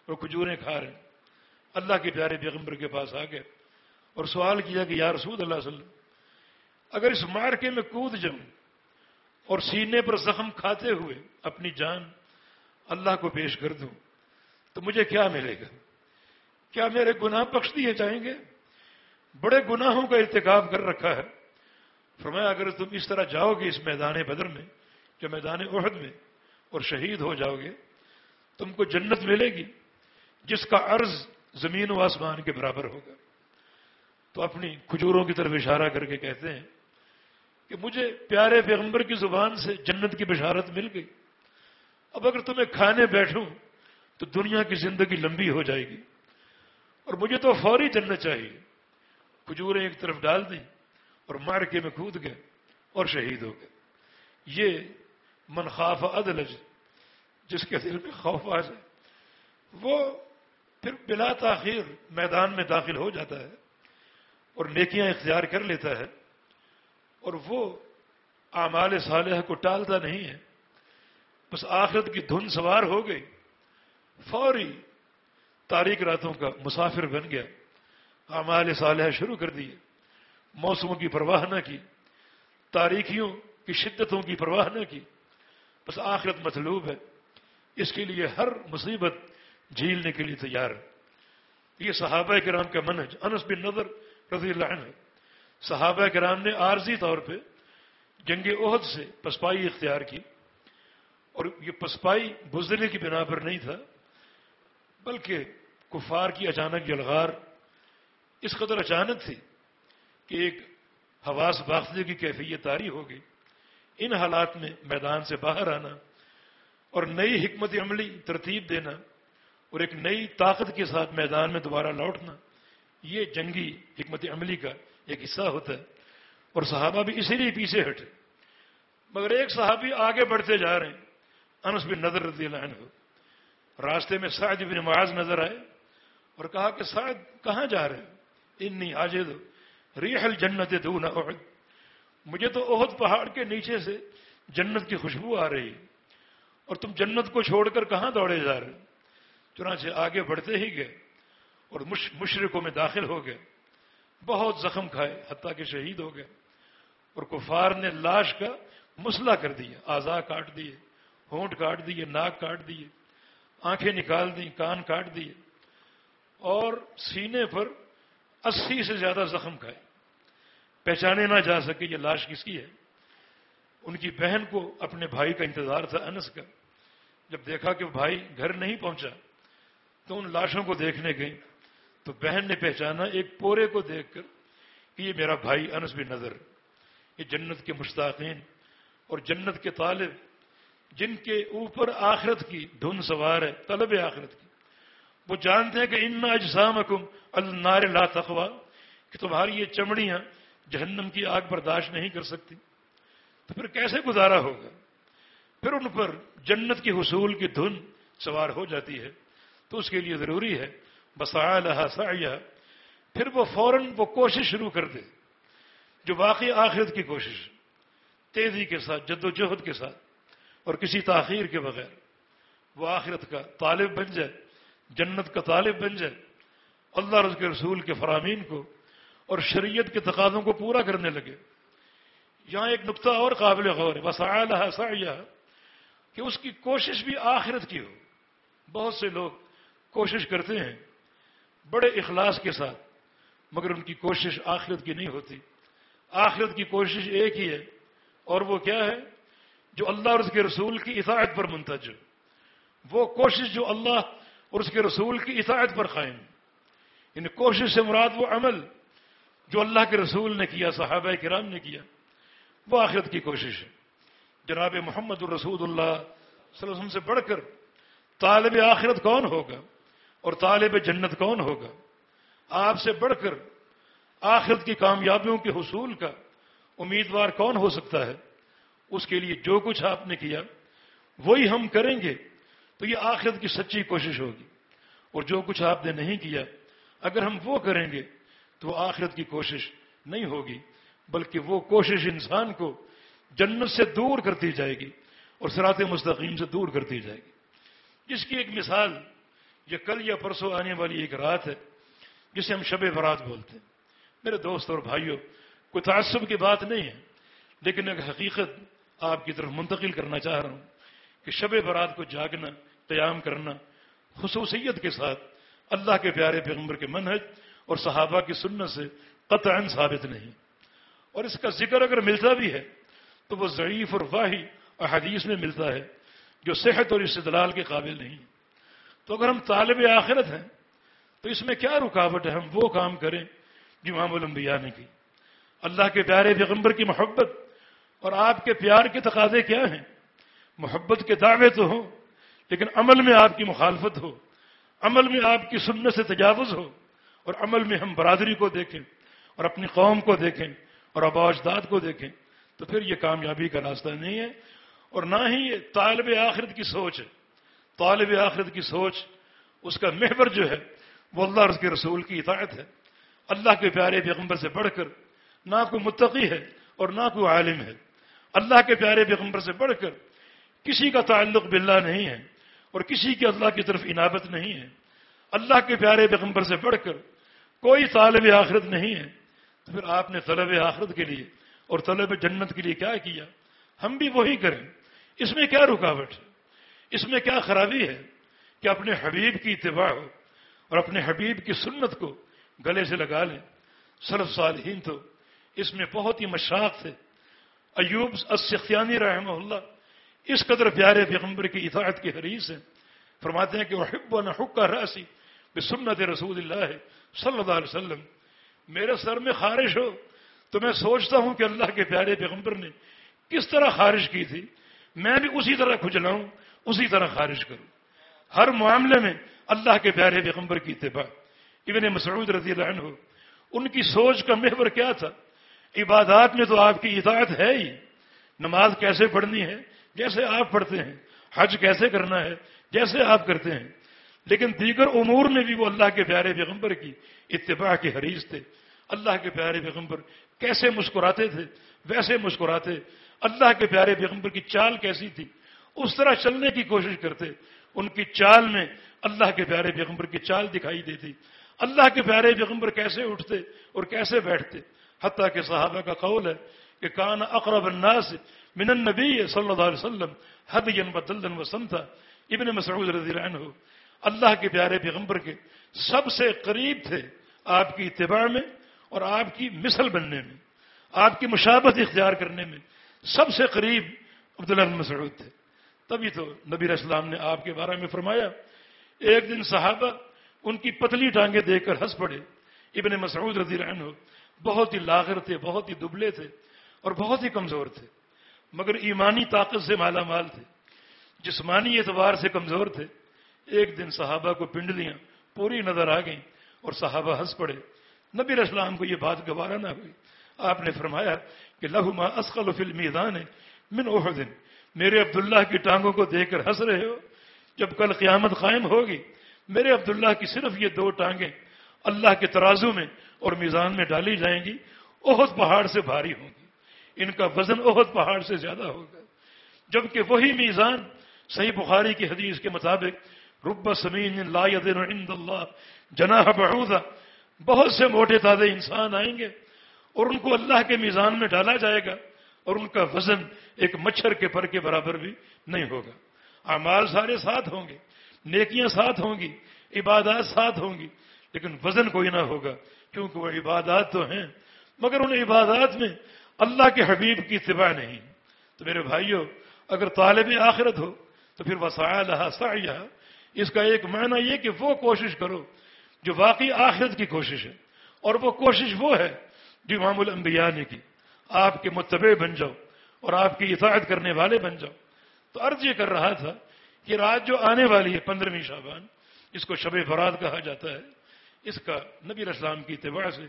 اور کھجوریں کھا رہے ہیں۔ اللہ کے پیارے پیغمبر کے پاس آ گئے۔ اور سوال کیا کہ یا رسول اللہ صلی اللہ علیہ وسلم، اگر اس مارکے میں کود جم اور سینے پر زخم کھاتے ہوئے اپنی جان اللہ کو پیش کر دوں، تو مجھے کیا ملے گا؟ کیا میرے گناہ بخش دیے جائیں گے؟ بڑے گناہوں کا ارتکاب کر رکھا ہے۔ فرمایا، اگر تم اس طرح جاؤ گے اس میدان بدر میں جو میدان عہد میں اور شہید ہو جاؤ گے، تم کو جنت ملے گی، جس کا عرض زمین و آسمان کے برابر ہوگا۔ تو اپنی کھجوروں کی طرف اشارہ کر کے کہتے ہیں کہ مجھے پیارے پیغمبر کی زبان سے جنت کی بشارت مل گئی۔ اب اگر تمہیں کھانے بیٹھوں تو دنیا کی زندگی لمبی ہو جائے گی اور مجھے تو فوری جنت چاہیے۔ کھجوریں ایک طرف ڈال دیں اور مارکے میں کود گئے اور شہید ہو گئے۔ یہ منخواف عدلج جی، جس کے دل میں خوف آ جائے، وہ پھر بلا تاخیر میدان میں داخل ہو جاتا ہے اور نیکیاں اختیار کر لیتا ہے اور وہ اعمال صالح کو ٹالتا نہیں ہے۔ بس آخرت کی دھن سوار ہو گئی، فوری تاریخ راتوں کا مسافر بن گیا۔ اعمال صالح شروع کر دیے، موسموں کی پرواہ نہ کی تاریخیوں کی شدتوں کی پرواہ نہ کی۔ بس آخرت مطلوب ہے۔ اس کے لیے ہر مصیبت جھیلنے کے لیے تیار ہے۔ یہ صحابہ کرام کا منج انس بن نظر رضی اللہ عنہ۔ صحابہ کرام نے عارضی طور پہ جنگ عہد سے پسپائی اختیار کی۔ اور یہ پسپائی بزدلے کی بنا پر نہیں تھا، بلکہ کفار کی اچانک یلغار۔ اس قدر اچانک تھی کہ ایک حواس باختے کی کیفیت تاری ہو گئی۔ ان حالات میں میدان سے باہر آنا اور نئی حکمت عملی ترتیب دینا اور ایک نئی طاقت کے ساتھ میدان میں دوبارہ لوٹنا، یہ جنگی حکمت عملی کا ایک حصہ ہوتا ہے اور صحابہ بھی اسی لیے پیچھے ہٹے۔ مگر ایک صحابی آگے بڑھتے جا رہے ہیں، انس بن نظر رضی اللہ عنہ۔ راستے میں سعد بن معاذ نظر آئے اور کہا کہ سعد، کہاں جا رہے؟ ہیں انی آجد ریحل جنت دون احد۔ مجھے تو عہد پہاڑ کے نیچے سے جنت کی خوشبو آ رہی اور تم جنت کو چھوڑ کر کہاں دوڑے جا رہے چنانچہ آگے بڑھتے ہی گئے اور مشرقوں میں داخل ہو گئے۔ بہت زخم کھائے حتیٰ کہ شہید ہو گئے۔ اور کفار نے لاش کا مسئلہ کر دیا آزا کاٹ دیے، ہونٹ کاٹ دیے، ناک کاٹ دیے، آنکھیں نکال دی کان کاٹ دیے۔ اور سینے پر اسی سے زیادہ زخم کھائے۔ پہچانے نہ جا سکے، یہ لاش کس کی ہے؟ ان کی بہن کو اپنے بھائی کا انتظار تھا انس کا۔ جب دیکھا کہ بھائی گھر نہیں پہنچا، تو ان لاشوں کو دیکھنے گئی۔ تو بہن نے پہچانا ایک پورے کو دیکھ کر کہ یہ میرا بھائی انس بھی نظر یہ جنت کے مشتاقین اور جنت کے طالب، جن کے اوپر آخرت کی دھن سوار ہے، طلب آخرت کی۔ وہ جانتے ہیں کہ ان اجسام حکم النار لا تخوا کہ تمہاری یہ چمڑیاں جہنم کی آگ برداشت نہیں کر سکتی۔ تو پھر کیسے گزارا ہوگا؟ پھر ان پر جنت کی حصول کی دھن سوار ہو جاتی ہے۔ تو اس کے لیے ضروری ہے بسا لہا پھر وہ فوراً وہ کوشش شروع کر دے، جو واقعی آخرت کی کوشش تیزی کے ساتھ جد و جہد کے ساتھ، اور کسی تاخیر کے بغیر۔ وہ آخرت کا طالب بن جائے، جنت کا طالب بن جائے۔ اللہ رض کے رسول کے فرامین کو اور شریعت کے تقاضوں کو پورا کرنے لگے۔ یہاں ایک نقطہ اور قابل غور ہے۔ بس آیا کہ اس کی کوشش بھی آخرت کی ہو۔ بہت سے لوگ کوشش کرتے ہیں بڑے اخلاص کے ساتھ، مگر ان کی کوشش آخرت کی نہیں ہوتی۔ آخرت کی کوشش ایک ہی ہے، اور وہ کیا ہے؟ جو اللہ اور اس کے رسول کی اطاعت پر منتج وہ کوشش جو اللہ اور اس کے رسول کی اطاعت پر قائم۔ ان کوشش سے مراد وہ عمل۔ جو اللہ کے رسول نے کیا، صحابہ کرام نے کیا، وہ آخرت کی کوشش ہے۔ جناب محمد الرسول اللہ صلی اللہ علیہ وسلم سے بڑھ کر طالب آخرت کون ہوگا اور طالب جنت کون ہوگا؟ آپ سے بڑھ کر آخرت کی کامیابیوں کے حصول کا امیدوار کون ہو سکتا ہے؟ اس کے لیے جو کچھ آپ نے کیا، وہی ہم کریں گے تو یہ آخرت کی سچی کوشش ہوگی۔ اور جو کچھ آپ نے نہیں کیا، اگر ہم وہ کریں گے تو وہ آخرت کی کوشش نہیں ہوگی، بلکہ وہ کوشش انسان کو جنت سے دور کرتی جائے گی اور سرات مستقیم سے دور کرتی جائے گی۔ جس کی ایک مثال یہ کل یا پرسوں آنے والی ایک رات ہے، جسے ہم شب برات بولتے ہیں۔ میرے دوست اور بھائیوں کوئی تعصب کی بات نہیں ہے، لیکن ایک حقیقت آپ کی طرف منتقل کرنا چاہ رہا ہوں کہ شب برات کو جاگنا، قیام کرنا، خصوصیت کے ساتھ اللہ کے پیارے پیغمبر کے منہج اور صحابہ کی سنت سے قطعا ثابت نہیں۔ اور اس کا ذکر اگر ملتا بھی ہے، تو وہ ضعیف اور واحی اور حدیث میں ملتا ہے جو صحت اور استدلال کے قابل نہیں۔ تو اگر ہم طالب آخرت ہیں، تو اس میں کیا رکاوٹ ہے؟ ہم وہ کام کریں جو امام الانبیاء نے کی۔ اللہ کے پیارے پیغمبر کی محبت اور آپ کے پیار کے تقاضے کیا ہیں؟ محبت کے دعوے تو ہوں، لیکن عمل میں آپ کی مخالفت ہو، عمل میں آپ کی سنت سے تجاوز ہو۔ اور عمل میں ہم برادری کو دیکھیں اور اپنی قوم کو دیکھیں اور آبا اجداد کو دیکھیں، تو پھر یہ کامیابی کا راستہ نہیں ہے۔ اور نہ ہی یہ طالب آخرت کی سوچ ہے۔ طالب آخرت کی سوچ، اس کا محور جو ہے، وہ اللہ رس کے رسول کی اطاعت ہے۔ اللہ کے پیارے پیغمبر سے بڑھ کر نہ کوئی متقی ہے اور نہ کوئی عالم ہے۔ اللہ کے پیارے پیغمبر سے بڑھ کر کسی کا تعلق باللہ نہیں ہے اور کسی کی اللہ کی طرف عنابت نہیں ہے۔ اللہ کے پیارے پیغمبر سے بڑھ کر کوئی طالب آخرت نہیں ہے۔ تو پھر آپ نے طلب آخرت کے لیے اور طلب جنت کے لیے کیا کیا؟ ہم بھی وہی کریں۔ اس میں کیا رکاوٹ ہے؟ اس میں کیا خرابی ہے؟ کہ اپنے حبیب کی اتباع ہو اور اپنے حبیب کی سنت کو گلے سے لگا لیں۔ صرف صالحین تو اس میں بہت ہی مشاق تھے۔ ایوب السختیانی رحمہ اللہ اس قدر پیارے پیغمبر کی اطاعت کی حریث ہے فرماتے ہیں کہ وہ حب و نحق کا راسی سنت رسول اللہ صلی اللہ علیہ وسلم۔ میرے سر میں خارش ہو تو میں سوچتا ہوں کہ اللہ کے پیارے پیغمبر نے کس طرح خارش کی تھی۔ میں بھی اسی طرح کھجلاؤں، اسی طرح خارش کروں۔ ہر معاملے میں اللہ کے پیارے پیغمبر کی اتباع ابن مسعود رضی اللہ عنہ، ان کی سوچ کا محور کیا تھا؟ عبادات میں تو آپ کی اطاعت ہے ہی۔ نماز کیسے پڑھنی ہے؟ جیسے آپ پڑھتے ہیں، حج کیسے کرنا ہے؟ جیسے آپ کرتے ہیں۔ لیکن دیگر امور میں بھی وہ اللہ کے پیارے پیغمبر کی اتباع کے حریث تھے۔ اللہ کے پیارے پیغمبر کیسے مسکراتے تھے؟ ویسے مسکراتے۔ اللہ کے پیارے پیغمبر کی چال کیسی تھی؟ اس طرح چلنے کی کوشش کرتے۔ ان کی چال میں اللہ کے پیارے پیغمبر کی چال دکھائی دیتی۔ اللہ کے پیارے پیغمبر کیسے اٹھتے اور کیسے بیٹھتے؟ حتیٰ کہ صحابہ کا قول ہے کہ کان اقرب الناس من النبی صلی اللہ علیہ وسلم حدین بدلن وسنتا ابن مسعود رضی اللہ عنہ اللہ کے پیارے پیغمبر کے سب سے قریب تھے آپ کی اتباع میں اور آپ کی مثل بننے میں، آپ کی مشابت اختیار کرنے میں سب سے قریب عبداللہ بن مسعود تھے۔ تبھی تو نبی اسلام نے آپ کے بارے میں فرمایا، ایک دن صحابہ ان کی پتلی ٹانگیں دیکھ کر ہنس پڑے۔ ابن مسعود رضی اللہ عنہ بہت ہی لاغر تھے، بہت ہی دبلے تھے اور بہت ہی کمزور تھے، مگر ایمانی طاقت سے مالا مال تھے، جسمانی اعتبار سے کمزور تھے۔ ایک دن صحابہ کو پنڈلیاں پوری نظر آ گئیں اور صحابہ ہنس پڑے۔ نبی اسلام کو یہ بات گوارا نہ ہوئی۔ آپ نے فرمایا کہ لہما اسقل فل میدان ہے من دن میرے عبداللہ کی ٹانگوں کو دیکھ کر ہنس رہے ہو۔ جب کل قیامت قائم ہوگی، میرے عبداللہ کی صرف یہ دو ٹانگیں اللہ کے ترازو میں اور میزان میں ڈالی جائیں گی اہد پہاڑ سے بھاری ہوں گی۔ ان کا وزن اہد پہاڑ سے زیادہ ہوگا۔ جبکہ وہی میزان صحیح بخاری کی حدیث کے مطابق رب سمین لا عند اللہ جناح بعوضہ۔ بہت سے موٹے تازے انسان آئیں گے اور ان کو اللہ کے میزان میں ڈالا جائے گا اور ان کا وزن ایک مچھر کے پر کے برابر بھی نہیں ہوگا۔ اعمال سارے ساتھ ہوں گے، نیکیاں ساتھ ہوں گی، عبادات ساتھ ہوں گی، لیکن وزن کوئی نہ ہوگا کیونکہ وہ عبادات تو ہیں، مگر ان عبادات میں اللہ کے حبیب کی اتباع نہیں۔ تو میرے بھائیوں اگر طالب آخرت ہو تو پھر وسائل سایہ اس کا ایک معنی یہ کہ وہ کوشش کرو جو واقعی آخرت کی کوشش ہے اور وہ کوشش وہ ہے جو امام الانبیاء نے کی۔ آپ کے متبع بن جاؤ اور آپ کی اطاعت کرنے والے بن جاؤ۔ تو عرض یہ کر رہا تھا کہ رات جو آنے والی ہے پندرہویں شابان اس کو شب فراد کہا جاتا ہے۔ اس کا نبی اسلام کی اتباع سے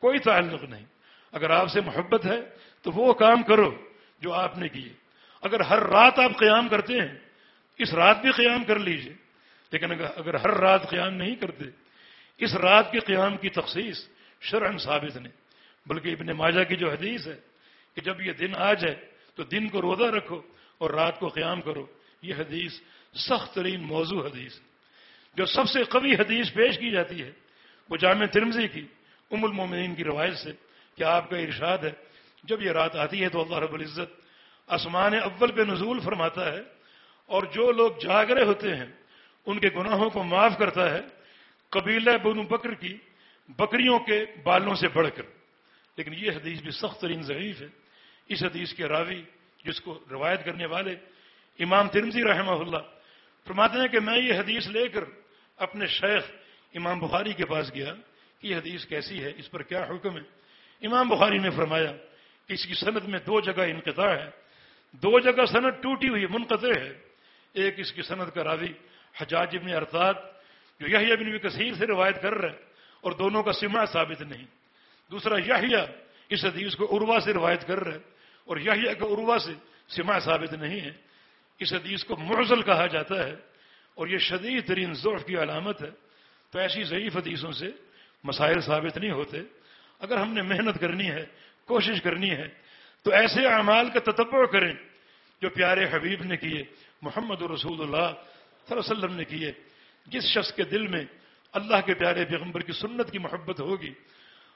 کوئی تعلق نہیں۔ اگر آپ سے محبت ہے تو وہ کام کرو جو آپ نے کیے۔ اگر ہر رات آپ قیام کرتے ہیں، اس رات بھی قیام کر لیجیے۔ لیکن اگر ہر رات قیام نہیں کرتے، اس رات کے قیام کی تخصیص شرعن ثابت نہیں۔ بلکہ ابن ماجہ کی جو حدیث ہے کہ جب یہ دن آ جائے تو دن کو روزہ رکھو اور رات کو قیام کرو، یہ حدیث سخت ترین موضوع حدیث جو سب سے قوی حدیث پیش کی جاتی ہے وہ جامع ترمزی کی، ام المومنین کی روایت سے کہ آپ کا ارشاد ہے، جب یہ رات آتی ہے تو اللہ رب العزت آسمان اول پہ نزول فرماتا ہے اور جو لوگ جاگرے ہوتے ہیں ان کے گناہوں کو معاف کرتا ہے، قبیلہ بنو بکر کی بکریوں کے بالوں سے بڑھ کر۔ لیکن یہ حدیث بھی سخت ترین ضعیف ہے۔ اس حدیث کے راوی جس کو روایت کرنے والے امام ترمزی رحمہ اللہ فرماتے ہیں کہ میں یہ حدیث لے کر اپنے شیخ امام بخاری کے پاس گیا کہ یہ حدیث کیسی ہے، اس پر کیا حکم ہے۔ امام بخاری نے فرمایا کہ اس کی صنعت میں دو جگہ انقطاع ہے۔ دو جگہ صنعت ٹوٹی ہوئی، منقطع ہے۔ ایک اس کی صنعت کا راوی حجاج ابن ارتاد جو یہی ابن کثیر سے روایت کر رہا ہے اور دونوں کا سما ثابت نہیں۔ دوسرا، یحییٰ اس حدیث کو عروا سے روایت کر رہا ہے اور یحییٰ کا عروا سے سما ثابت نہیں ہے۔ اس حدیث کو معزل کہا جاتا ہے اور یہ شدید ترین ضعف کی علامت ہے۔ تو ایسی ضعیف حدیثوں سے مسائل ثابت نہیں ہوتے۔ اگر ہم نے محنت کرنی ہے، کوشش کرنی ہے، تو ایسے اعمال کا تتبع کریں جو پیارے حبیب نے کیے، محمد رسول اللہ صلی اللہ علیہ وسلم نے کیے، جس شخص کے دل میں اللہ کے پیارے پیغمبر کی سنت کی محبت ہوگی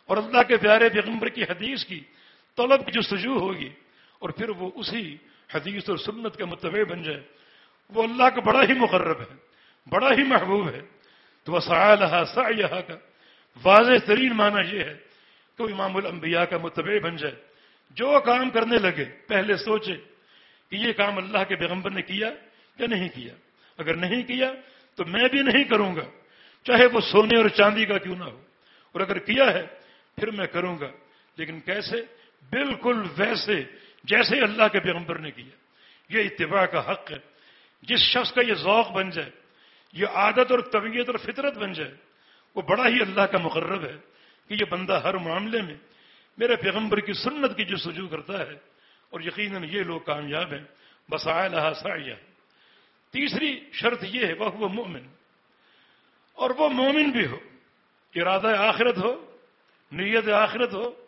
اور اللہ کے پیارے پیغمبر کی حدیث کی طلب کی جو سجو ہوگی اور پھر وہ اسی حدیث اور سنت کا متبع بن جائے۔ وہ اللہ کا بڑا ہی مقرب ہے، بڑا ہی محبوب ہے۔ تو وہ سا کا واضح ترین معنی یہ ہے کہ وہ امام الانبیاء کا متبع بن جائے۔ جو کام کرنے لگے، پہلے سوچے کہ یہ کام اللہ کے پیغمبر نے کیا یا نہیں کیا۔ اگر نہیں کیا تو میں بھی نہیں کروں گا۔ چاہے وہ سونے اور چاندی کا کیوں نہ ہو۔ اور اگر کیا ہے، پھر میں کروں گا۔ لیکن کیسے؟ بالکل ویسے، جیسے اللہ کے پیغمبر نے کیا۔ یہ اتباع کا حق ہے۔ جس شخص کا یہ ذوق بن جائے، یہ عادت اور طبیعت اور فطرت بن جائے، وہ بڑا ہی اللہ کا مقرب ہے کہ یہ بندہ ہر معاملے میں میرے پیغمبر کی سنت کی جو سجو کرتا ہے، اور یقیناً یہ لوگ کامیاب ہیں۔ بس آئے تیسری شرط یہ ہے وہ مومن اور وہ مومن بھی ہو، ارادہ آخرت ہو، نیت آخرت ہو،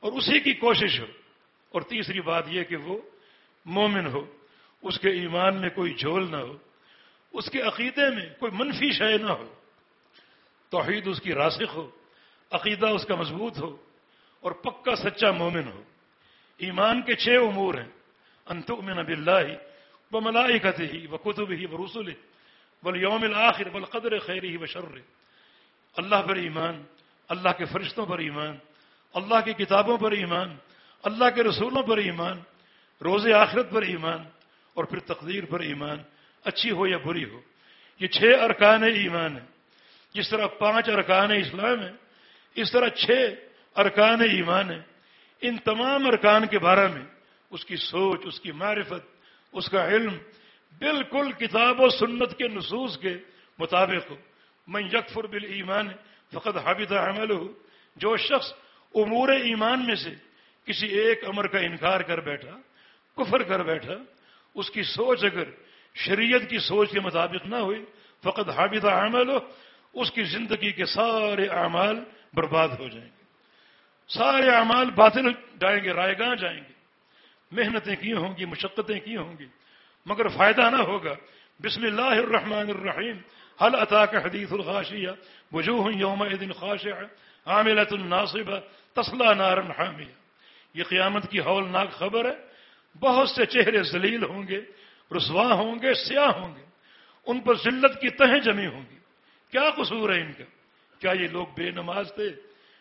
اور اسی کی کوشش ہو۔ اور تیسری بات یہ کہ وہ مومن ہو، اس کے ایمان میں کوئی جھول نہ ہو، اس کے عقیدے میں کوئی منفی شے نہ ہو۔ توحید اس کی راسخ ہو، عقیدہ اس کا مضبوط ہو، اور پکا سچا مومن ہو۔ ایمان کے چھ امور ہیں۔ انتؤمن باللہ و ملائکتہ ہی و کتب ہی و رسول بل یوم الآخر بل قدر خیر ہی و شر اللہ پر ایمان، اللہ کے فرشتوں پر ایمان، اللہ کی کتابوں پر ایمان، اللہ کے رسولوں پر ایمان، روز آخرت پر ایمان، اور پھر تقدیر پر ایمان، اچھی ہو یا بری ہو، یہ چھ ارکان ایمان ہیں۔ جس طرح پانچ ارکان اسلام ہیں، اس طرح چھ ارکان ایمان ہیں۔ ان تمام ارکان کے بارے میں اس کی سوچ، اس کی معرفت اس کا علم بالکل کتاب و سنت کے نصوص کے مطابق ہو۔ میں یکفر بل ایمان فقط حابط عمل ہو جو شخص امور ایمان میں سے کسی ایک امر کا انکار کر بیٹھا، کفر کر بیٹھا، اس کی سوچ اگر شریعت کی سوچ کے مطابق نہ ہوئی فقط حابط عمل ہو اس کی زندگی کے سارے اعمال برباد ہو جائیں گے۔ سارے اعمال باطل جائیں گے، رائے گاہ جائیں گے۔ محنتیں کی ہوں گی، مشقتیں کی ہوں گی، مگر فائدہ نہ ہوگا۔ بسم اللہ الرحمن الرحیم۔ حل عطا کا حدیث الخاشیہ وجوہ یوم دن خاشع عاملت الناصبہ تسلا نارن حامیہ یہ قیامت کی ہولناک خبر ہے۔ بہت سے چہرے ذلیل ہوں گے، رسوا ہوں گے، سیاہ ہوں گے۔ ان پر ذلت کی تہیں جمی ہوں گی۔ کیا قصور ہے ان کا؟ کیا یہ لوگ بے نماز تھے،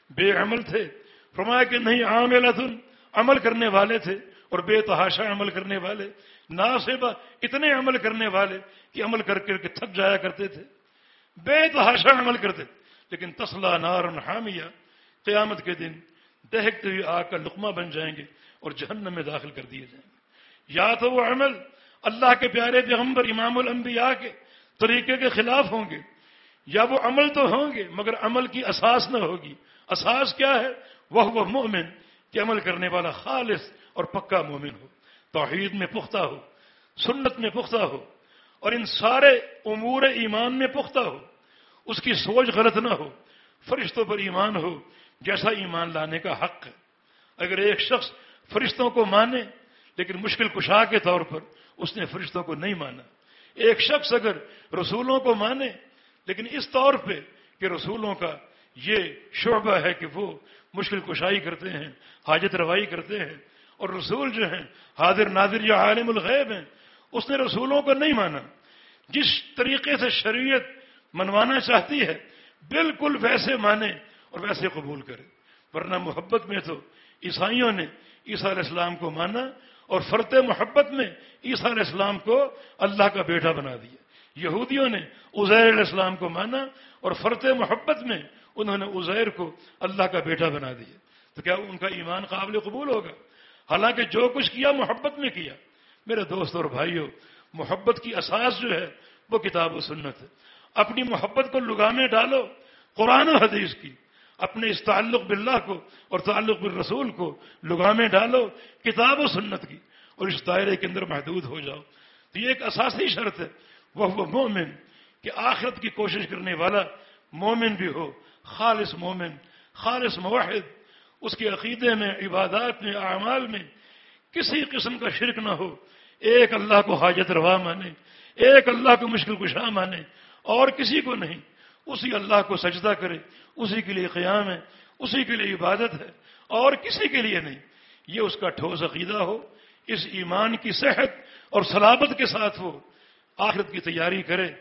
بے عمل تھے؟ فرمایا کہ نہیں عام عمل کرنے والے تھے۔ اور بے تحاشا عمل کرنے والے نا اتنے عمل کرنے والے کہ عمل کر کے تھک جایا کرتے تھے۔ بے تحاشا عمل کرتے تھے، لیکن تسلا نار حامیہ، قیامت کے دن دہکتے ہوئے آگ کا لقمہ بن جائیں گے اور جہنم میں داخل کر دیے جائیں گے۔ یا تو وہ عمل اللہ کے پیارے پیغمبر امام الانبیاء کے طریقے کے خلاف ہوں گے، یا وہ عمل تو ہوں گے، مگر عمل کی اساس نہ ہوگی۔ اساس کیا ہے؟ وہ وہ مومن کہ عمل کرنے والا خالص اور پکا مومن ہو، توحید میں پختہ ہو، سنت میں پختہ ہو، اور ان سارے امور ایمان میں پختہ ہو۔ اس کی سوچ غلط نہ ہو، فرشتوں پر ایمان ہو، جیسا ایمان لانے کا حق ہے۔ اگر ایک شخص فرشتوں کو مانے، لیکن مشکل کشا کے طور پر اس نے فرشتوں کو نہیں مانا۔ ایک شخص اگر رسولوں کو مانے، لیکن اس طور پہ کہ رسولوں کا یہ شعبہ ہے کہ وہ مشکل کشائی کرتے ہیں، حاجت روائی کرتے ہیں اور رسول جو ہیں، حاضر ناظر یا عالم الغیب ہیں، اس نے رسولوں کو نہیں مانا۔ جس طریقے سے شریعت منوانا چاہتی ہے، بالکل ویسے مانے اور ویسے قبول کرے۔ ورنہ محبت میں تو عیسائیوں نے عیسیٰ علیہ السلام کو مانا اور فرت محبت میں عیسیٰ علیہ السلام کو اللہ کا بیٹا بنا دیا۔ یہودیوں نے عزیر علیہ السلام کو مانا اور فرت محبت میں انہوں نے عزیر کو اللہ کا بیٹا بنا دیا۔ تو کیا ان کا ایمان قابل قبول ہوگا؟ حالانکہ جو کچھ کیا محبت میں کیا۔ میرے دوست اور بھائیوں محبت کی اساس جو ہے، وہ کتاب و سنت ہے۔ اپنی محبت کو لگانے ڈالو، قرآن و حدیث کی۔ اپنے اس تعلق باللہ کو اور تعلق بالرسول کو لگامے ڈالو، کتاب و سنت کی۔ اور اس دائرے کے اندر محدود ہو جاؤ۔ تو یہ ایک اساسی شرط ہے۔ وہ وہ مومن کہ آخرت کی کوشش کرنے والا مومن بھی ہو، خالص مومن، خالص موحد اس کے عقیدے میں، عبادات میں، اعمال میں کسی قسم کا شرک نہ ہو۔ ایک اللہ کو حاجت روا مانے، ایک اللہ کو مشکل کشا مانے، اور کسی کو نہیں۔ اسی اللہ کو سجدہ کرے، اسی کے لیے قیام ہے، اسی کے لیے عبادت ہے، اور کسی کے لیے نہیں۔ یہ اس کا ٹھوس عقیدہ ہو، اس ایمان کی صحت اور سلابت کے ساتھ وہ آخرت کی تیاری کرے،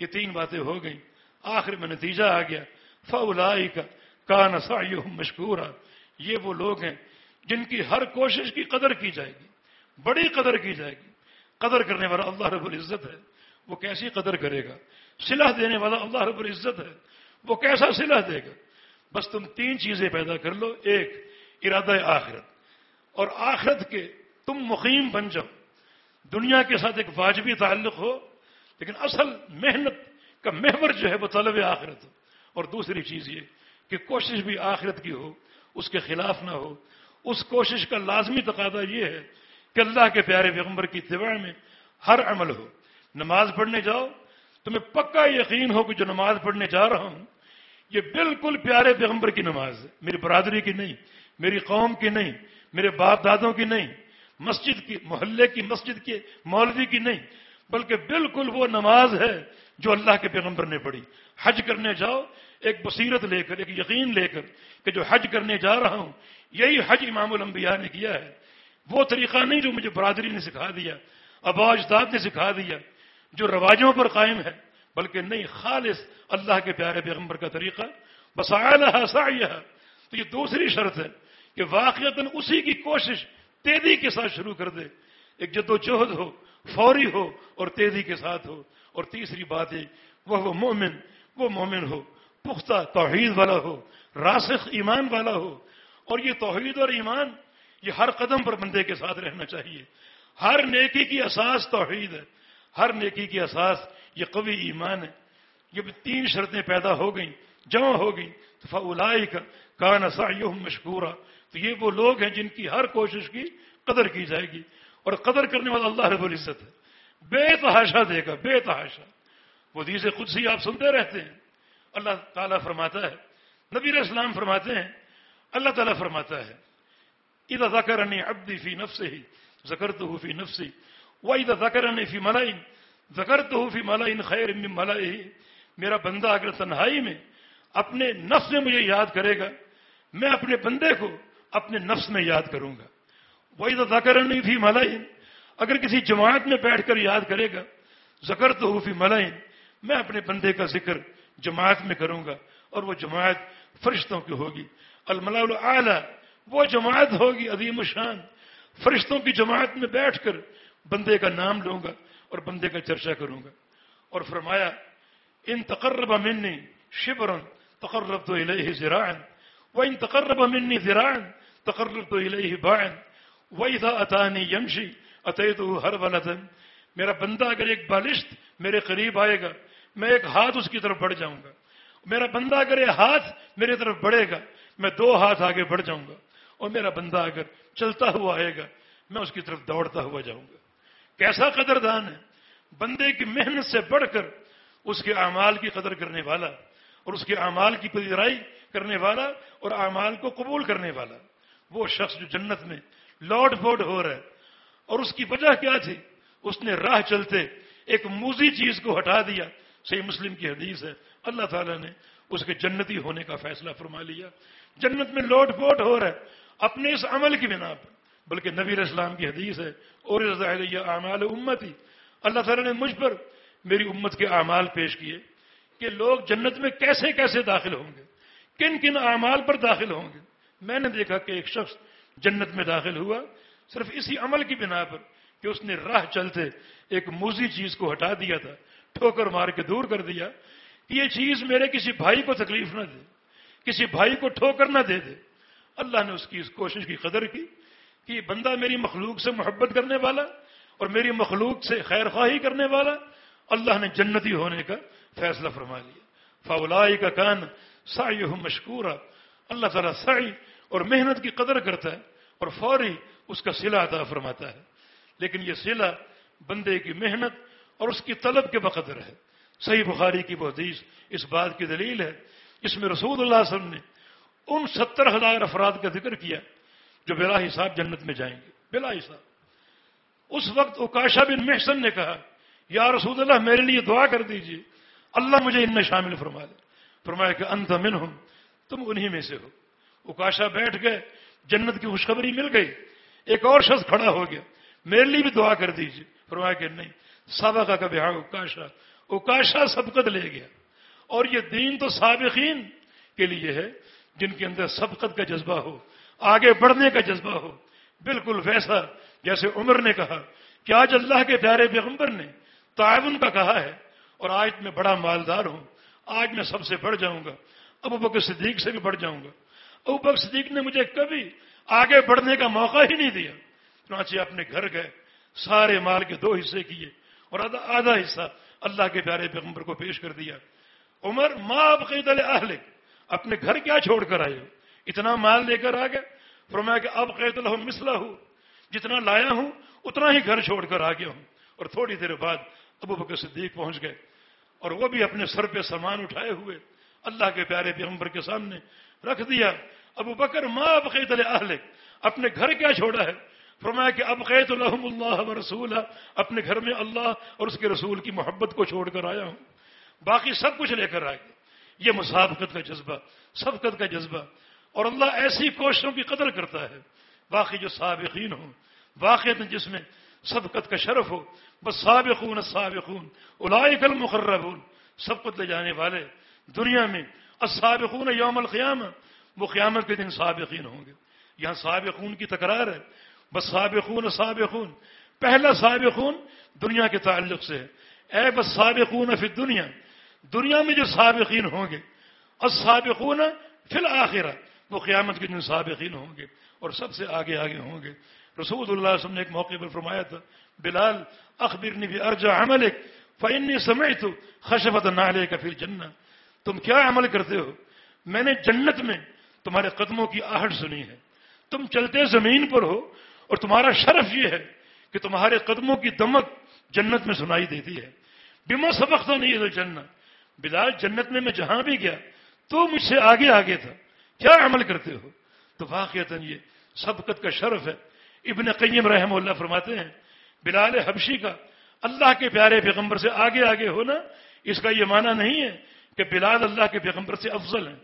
یہ تین باتیں ہو گئیں۔ آخر میں نتیجہ آ گیا۔ فلائی کا کا نسا مشکور یہ وہ لوگ ہیں جن کی ہر کوشش کی قدر کی جائے گی، بڑی قدر کی جائے گی۔ قدر کرنے والا اللہ رب العزت ہے، وہ کیسی قدر کرے گا؟ صلح دینے والا اللہ رب العزت ہے، وہ کیسا صلح دے گا؟ بس تم تین چیزیں پیدا کر لو، ایک، ارادہ آخرت۔ اور آخرت کے تم مقیم بن جاؤ۔ دنیا کے ساتھ ایک واجبی تعلق ہو، لیکن اصل محنت کا محور جو ہے وہ طلب آخرت ہو۔ اور دوسری چیز یہ کہ کوشش بھی آخرت کی ہو اس کے خلاف نہ ہو۔ اس کوشش کا لازمی تقاضا یہ ہے کہ اللہ کے پیارے پیغمبر کی اتباع میں ہر عمل ہو۔ نماز پڑھنے جاؤ۔ تمہیں پکا یقین ہو کہ جو نماز پڑھنے جا رہا ہوں، یہ بالکل پیارے پیغمبر کی نماز ہے۔ میری برادری کی نہیں، میری قوم کی نہیں، میرے باپ دادوں کی نہیں، مسجد کی، محلے کی مسجد کی مولوی کی نہیں، بلکہ بالکل وہ نماز ہے جو اللہ کے پیغمبر نے پڑھی۔ حج کرنے جاؤ ایک بصیرت لے کر، ایک یقین لے کر کہ جو حج کرنے جا رہا ہوں، یہی حج امام الانبیاء نے کیا ہے۔ وہ طریقہ نہیں جو مجھے برادری نے سکھا دیا، ابا اجداد نے سکھا دیا، جو رواجوں پر قائم ہے، بلکہ نہیں، خالص اللہ کے پیارے پیغمبر کا طریقہ۔ بس تو یہ دوسری شرط ہے کہ واقعات اسی کی کوشش تیزی کے ساتھ شروع کر دے۔ ایک جد و جہد ہو، فوری ہو اور تیزی کے ساتھ ہو۔ اور تیسری بات ہے، وہ وہ مومن وہ مومن ہو۔ پختہ توحید والا ہو، راسخ ایمان والا ہو۔ اور یہ توحید اور ایمان، یہ ہر قدم پر بندے کے ساتھ رہنا چاہیے۔ ہر نیکی کی اساس توحید ہے۔ ہر نیکی کی اساس یہ قوی ایمان ہے۔ یہ تین شرطیں پیدا ہو گئیں، جمع ہو گئیں۔ تو فلائی کا کان سا مشکورہ تو یہ وہ لوگ ہیں جن کی ہر کوشش کی قدر کی جائے گی۔ اور قدر کرنے والا اللہ رب العزت ہے۔ بے تحاشا دے گا بے تحاشا۔ وہ دیز قدسی آپ سنتے رہتے ہیں۔ اللہ تعالیٰ فرماتا ہے، نبی اسلام فرماتے ہیں، اللہ تعالیٰ فرماتا ہے ادا ذکر ابدی فی نفس ہی زکر تو فی نفسی، و ادا ذکر فی ملائن زکر تو فی ملائن خیر ملائی میرا بندہ اگر تنہائی میں اپنے نفس میں مجھے یاد کرے گا، میں اپنے بندے کو اپنے نفس میں یاد کروں گا۔ وہی تو ذکر فی ملائن، اگر کسی جماعت میں بیٹھ کر یاد کرے گا زکر تو فی ملائن، میں اپنے بندے کا ذکر جماعت میں کروں گا اور وہ جماعت فرشتوں کی ہوگی۔ الملا وہ جماعت ہوگی، عظیم الشان۔ فرشتوں کی جماعت میں بیٹھ کر بندے کا نام لوں گا اور بندے کا چرچا کروں گا۔ اور فرمایا، ان تقرب منی شبرن تقرب تو الہ زراعن۔ وہ ان تقرب منی زراعن تقرب تو الہ بائن وہی تھا اطانی یمشی عطے تو ہر ولدن۔ میرا بندہ اگر ایک بالشت میرے قریب آئے گا میں ایک ہاتھ اس کی طرف بڑھ جاؤں گا۔ میرا بندہ اگر یہ ہاتھ میرے طرف بڑھے گا، میں دو ہاتھ آگے بڑھ جاؤں گا اور میرا بندہ اگر چلتا ہوا آئے گا، میں اس کی طرف دوڑتا ہوا جاؤں گا۔ کیسا قدردان ہے۔ بندے کی محنت سے بڑھ کر اس کے اعمال کی قدر کرنے والا اور اس کے اعمال کی پذیرائی کرنے والا اور اعمال کو قبول کرنے والا۔ وہ شخص جو جنت میں لوٹ پوٹ ہو رہا ہے۔ اور اس کی وجہ کیا تھی؟ اس نے راہ چلتے ایک موزی چیز کو ہٹا دیا۔ صحیح مسلم کی حدیث ہے۔ اللہ تعالیٰ نے اس کے جنتی ہونے کا فیصلہ فرما لیا۔ جنت میں لوٹ پوٹ ہو رہا ہے، اپنے اس عمل کی بنا پر۔ بلکہ نبی اسلام کی حدیث ہے، اور اعمال امت ہی اللہ تعالیٰ نے مجھ پر میری امت کے اعمال پیش کیے کہ لوگ جنت میں کیسے کیسے داخل ہوں گے، کن کن اعمال پر داخل ہوں گے۔ میں نے دیکھا کہ ایک شخص جنت میں داخل ہوا، صرف اسی عمل کی بنا پر کہ اس نے راہ چلتے ایک موزی چیز کو ہٹا دیا تھا۔ ٹھوکر مار کے دور کر دیا کہ یہ چیز میرے کسی بھائی کو تکلیف نہ دے، کسی بھائی کو ٹھوکر نہ دے دے۔ اللہ نے اس کی اس کوشش کی قدر کی کہ یہ بندہ میری مخلوق سے محبت کرنے والا اور میری مخلوق سے خیر خواہی کرنے والا اللہ نے جنتی ہونے کا فیصلہ فرما لیا۔ فولائی کا کان سائی مشکورہ اللہ تعالیٰ سائی اور محنت کی قدر کرتا ہے اور فوری اس کا سلا عطا فرماتا ہے۔ لیکن یہ سلا بندے کی محنت اور اس کی طلب کے بقدر ہے۔ صحیح بخاری کی وہ حدیث اس بات کی دلیل ہے اس میں رسول اللہ علیہ وسلم نے ان ستر ہزار افراد کا ذکر کیا جو بلا حساب جنت میں جائیں گے۔ بلا حساب۔ اس وقت اکاشا بن محسن نے کہا، یا رسول اللہ، میرے لیے دعا کر دیجیے۔ اللہ مجھے ان میں شامل فرما دے۔ فرمایا کہ انت من ہوں تم انہی میں سے ہو۔ اکاشا بیٹھ گئے، جنت کی خوشخبری مل گئی۔ ایک اور شخص کھڑا ہو گیا، میرے لیے بھی دعا کر دیجیے۔ فرمایا کہ نہیں سابقہ کا بہار اکاشا۔ اکاشا سبقت لے گیا۔ اور یہ دین تو سابقین کے لیے ہے، جن کے اندر سبقت کا جذبہ ہو، آگے بڑھنے کا جذبہ ہو۔ بالکل ویسا جیسے عمر نے کہا کہ آج اللہ کے پیارے پیغمبر نے تعاون کا کہا ہے، اور آج میں بڑا مالدار ہوں۔ آج میں سب سے بڑھ جاؤں گا۔ ابو بکر صدیق سے بھی بڑھ جاؤں گا۔ ابو بکر صدیق نے مجھے کبھی آگے بڑھنے کا موقع ہی نہیں دیا۔ چنانچہ اپنے گھر گئے، سارے مال کے دو حصے کیے۔ اور آدھا حصہ اللہ کے پیارے پیغمبر کو پیش کر دیا۔ عمر ماں بقید اہل اپنے گھر کیا چھوڑ کر آئے اتنا مال لے کر آ گئے۔ فرمایا کہ اب قید الحم مسلح ہوں جتنا لایا ہوں، اتنا ہی گھر چھوڑ کر آ گیا ہوں۔ اور تھوڑی دیر بعد ابو بکر صدیق پہنچ گئے۔ اور وہ بھی اپنے سر پہ سامان اٹھائے ہوئے۔ اللہ کے پیارے پیغمبر کے سامنے رکھ دیا۔ ابو بکر ماں بقیت اہل اپنے گھر کیا چھوڑا ہے؟ فرمایا کہ اب قید الحم اللہ رسول اپنے گھر میں اللہ اور اس کے رسول کی محبت کو چھوڑ کر آیا ہوں۔ باقی سب کچھ لے کر آئے۔ یہ مسابقت کا جذبہ، سبقت کا جذبہ۔ اور اللہ ایسی کوششوں کی قدر کرتا ہے۔ باقی جو سابقین ہوں واقع جس میں سبقت کا شرف ہو، بس سابقون سابقون الائک المقربون، سبقت لے جانے والے دنیا میں السابقون یوم القیام وہ قیامت کے دن سابقین ہوں گے۔ یہاں سابقون کی تکرار ہے۔ بس سابقون سابقون۔ پہلا سابقون دنیا کے تعلق سے ہے۔ اے بس سابقون فی دنیا دنیا میں جو سابقین ہوں گے، اور سابقون فی الآخرہ وہ قیامت کے دن سابقین ہوں گے اور سب سے آگے آگے ہوں گے۔ رسول اللہ علیہ وسلم نے ایک موقع پر فرمایا تھا، بلال اخبر بھی ارجا عمل ایک فنی سمے تو خشفت نالے کا پھر جنت تم کیا عمل کرتے ہو؟ میں نے جنت میں تمہارے قدموں کی آہٹ سنی ہے۔ تم چلتے زمین پر ہو اور تمہارا شرف یہ ہے کہ تمہارے قدموں کی دمک جنت میں سنائی دیتی ہے۔ بما سبق تو نہیں ہے جنت بلال، جنت میں میں جہاں بھی گیا، تو مجھ سے آگے آگے تھا۔ کیا عمل کرتے ہو؟ تو واقع یہ سبقت کا شرف ہے۔ ابن قیم رحم اللہ فرماتے ہیں، بلال حبشی کا اللہ کے پیارے پیغمبر سے آگے آگے ہونا، اس کا یہ معنی نہیں ہے کہ بلال اللہ کے پیغمبر سے افضل ہیں،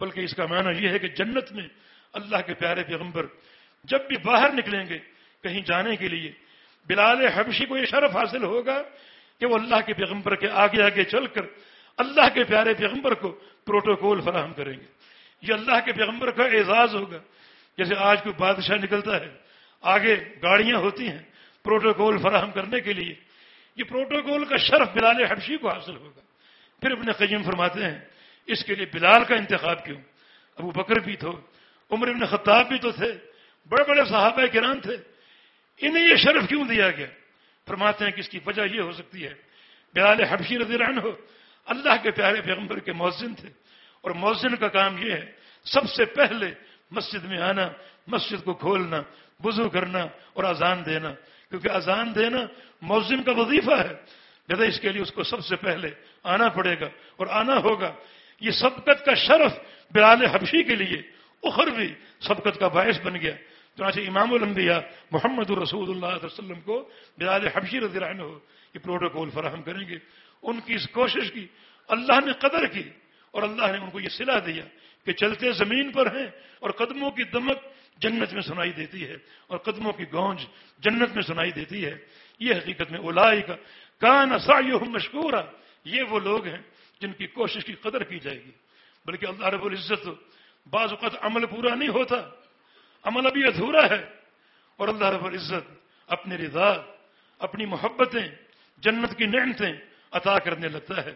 بلکہ اس کا معنی یہ ہے کہ جنت میں اللہ کے پیارے پیغمبر جب بھی باہر نکلیں گے کہیں جانے کے لیے۔ بلال حبشی کو یہ شرف حاصل ہوگا کہ وہ اللہ کے پیغمبر کے آگے آگے چل کر اللہ کے پیارے پیغمبر کو پروٹوکول فراہم کریں گے۔ یہ اللہ کے پیغمبر کا اعزاز ہوگا۔ جیسے آج کوئی بادشاہ نکلتا ہے، آگے گاڑیاں ہوتی ہیں پروٹوکول فراہم کرنے کے لیے۔ یہ پروٹوکول کا شرف بلال حبشی کو حاصل ہوگا۔ پھر اپنے قیم فرماتے ہیں، اس کے لیے بلال کا انتخاب کیوں؟ ابو بکر بھی تو، عمر ابن خطاب بھی تو تھے۔ بڑے بڑے صحابہ کے نام تھے۔ انہیں یہ شرف کیوں دیا گیا؟ فرماتے ہیں کہ اس کی وجہ یہ ہو سکتی ہے۔ بلال حبشی رضی اللہ عنہ ہو اللہ کے پیارے پیغمبر کے مؤذن تھے۔ اور مؤذن کا کام یہ ہے، سب سے پہلے مسجد میں آنا، مسجد کو کھولنا، وضو کرنا اور اذان دینا۔ کیونکہ اذان دینا مؤذن کا وظیفہ ہے۔ جیسا اس کے لیے اس کو سب سے پہلے آنا پڑے گا اور آنا ہوگا۔ یہ سبقت کا شرف بلال حبشی کے لیے اخر بھی سبقت کا باعث بن گیا۔ چنانچہ امام الانبیاء محمد الرسول اللہ علیہ وسلم کو بلال حبشی رضی اللہ عنہ یہ پروٹوکول فراہم کریں گے۔ ان کی اس کوشش کی، اللہ نے قدر کی اور اللہ نے ان کو یہ صلاح دیا کہ چلتے زمین پر ہیں اور قدموں کی دمک جنت میں سنائی دیتی ہے اور قدموں کی گونج جنت میں سنائی دیتی ہے۔ یہ حقیقت میں اولائی کا کان سا مشکور یہ وہ لوگ ہیں جن کی کوشش کی قدر کی جائے گی۔ بلکہ اللہ رب العزت بعض اوقات عمل پورا نہیں ہوتا عمل ابھی ادھورا ہے۔ اور اللہ رب العزت اپنی رضا، اپنی محبتیں، جنت کی نعمتیں عطا کرنے لگتا ہے۔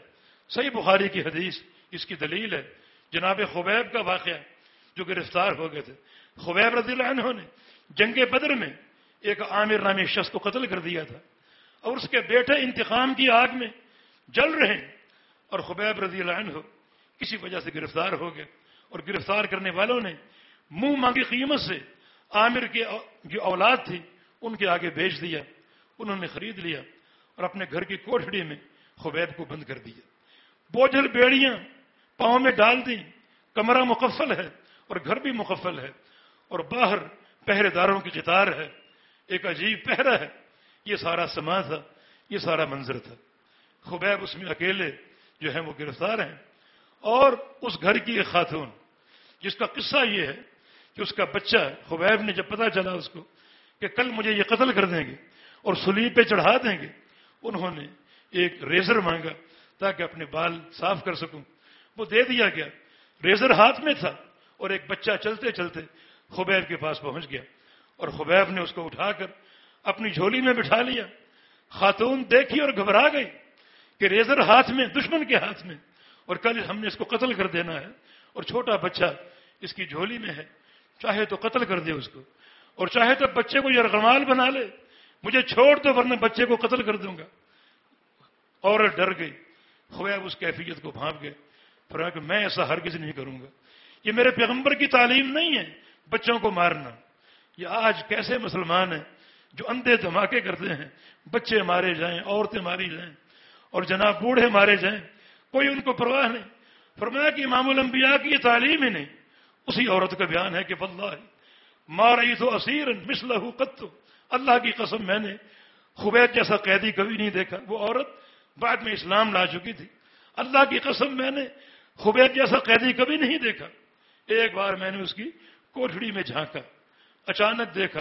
صحیح بخاری کی حدیث اس کی دلیل ہے۔ جناب خبیب کا واقعہ جو گرفتار ہو گئے تھے۔ خبیب رضی اللہ عنہ نے جنگ بدر میں ایک عامر نامی شخص کو قتل کر دیا تھا۔ اور اس کے بیٹے انتقام کی آگ میں جل رہے ہیں۔ اور خبیب رضی اللہ عنہ کسی وجہ سے گرفتار ہو گئے۔ اور گرفتار کرنے والوں نے منہ مانگی قیمت سے عامر کی جو اولاد تھی، ان کے آگے بیچ دیا، انہوں نے خرید لیا اور اپنے گھر کی کوٹڑی میں خبیب کو بند کر دیا۔ بوجھل بیڑیاں پاؤں میں ڈال دیں، کمرہ مقفل ہے اور گھر بھی مقفل ہے اور باہر پہرے داروں کی قطار ہے۔ ایک عجیب پہرا ہے۔ یہ سارا سما تھا، یہ سارا منظر تھا۔ خبیب اس میں اکیلے جو ہیں وہ گرفتار ہیں۔ اور اس گھر کی ایک خاتون، جس کا قصہ یہ ہے کہ اس کا بچہ خبیب نے جب پتا چلا اس کو کہ کل مجھے یہ قتل کر دیں گے اور سلیب پہ چڑھا دیں گے، انہوں نے ایک ریزر مانگا تاکہ اپنے بال صاف کر سکوں۔ وہ دے دیا گیا۔ ریزر ہاتھ میں تھا اور ایک بچہ چلتے چلتے خبیب کے پاس پہنچ گیا اور خبیب نے اس کو اٹھا کر اپنی جھولی میں بٹھا لیا۔ خاتون دیکھی اور گھبرا گئی کہ ریزر ہاتھ میں، دشمن کے ہاتھ میں۔ اور کل ہم نے اس کو قتل کر دینا ہے اور چھوٹا بچہ اس کی جھولی میں ہے۔ چاہے تو قتل کر دے اس کو اور چاہے تو بچے کو یرغمال بنا لے مجھے چھوڑ دو ورنہ بچے کو قتل کر دوں گا اور ڈر گئی خویب اس کیفیت کو بھانپ گئے فرمایا کہ میں ایسا ہرگز نہیں کروں گا یہ میرے پیغمبر کی تعلیم نہیں ہے بچوں کو مارنا یہ آج کیسے مسلمان ہیں جو اندھے دھماکے کرتے ہیں بچے مارے جائیں عورتیں ماری جائیں اور جناب بوڑھے مارے جائیں کوئی ان کو پرواہ نہیں فرمایا کہ امام الانبیاء کی یہ تعلیم ہی نہیں اسی عورت کا بیان ہے کہ واللہ بلّہ مارئی تو اسیر مسلح قط. اللہ کی قسم میں نے خبیت جیسا قیدی کبھی نہیں دیکھا۔ وہ عورت بعد میں اسلام لا چکی تھی۔ اللہ کی قسم میں نے خبیت جیسا قیدی کبھی نہیں دیکھا۔ ایک بار میں نے اس کی کوٹڑی میں جھانکا۔ اچانک دیکھا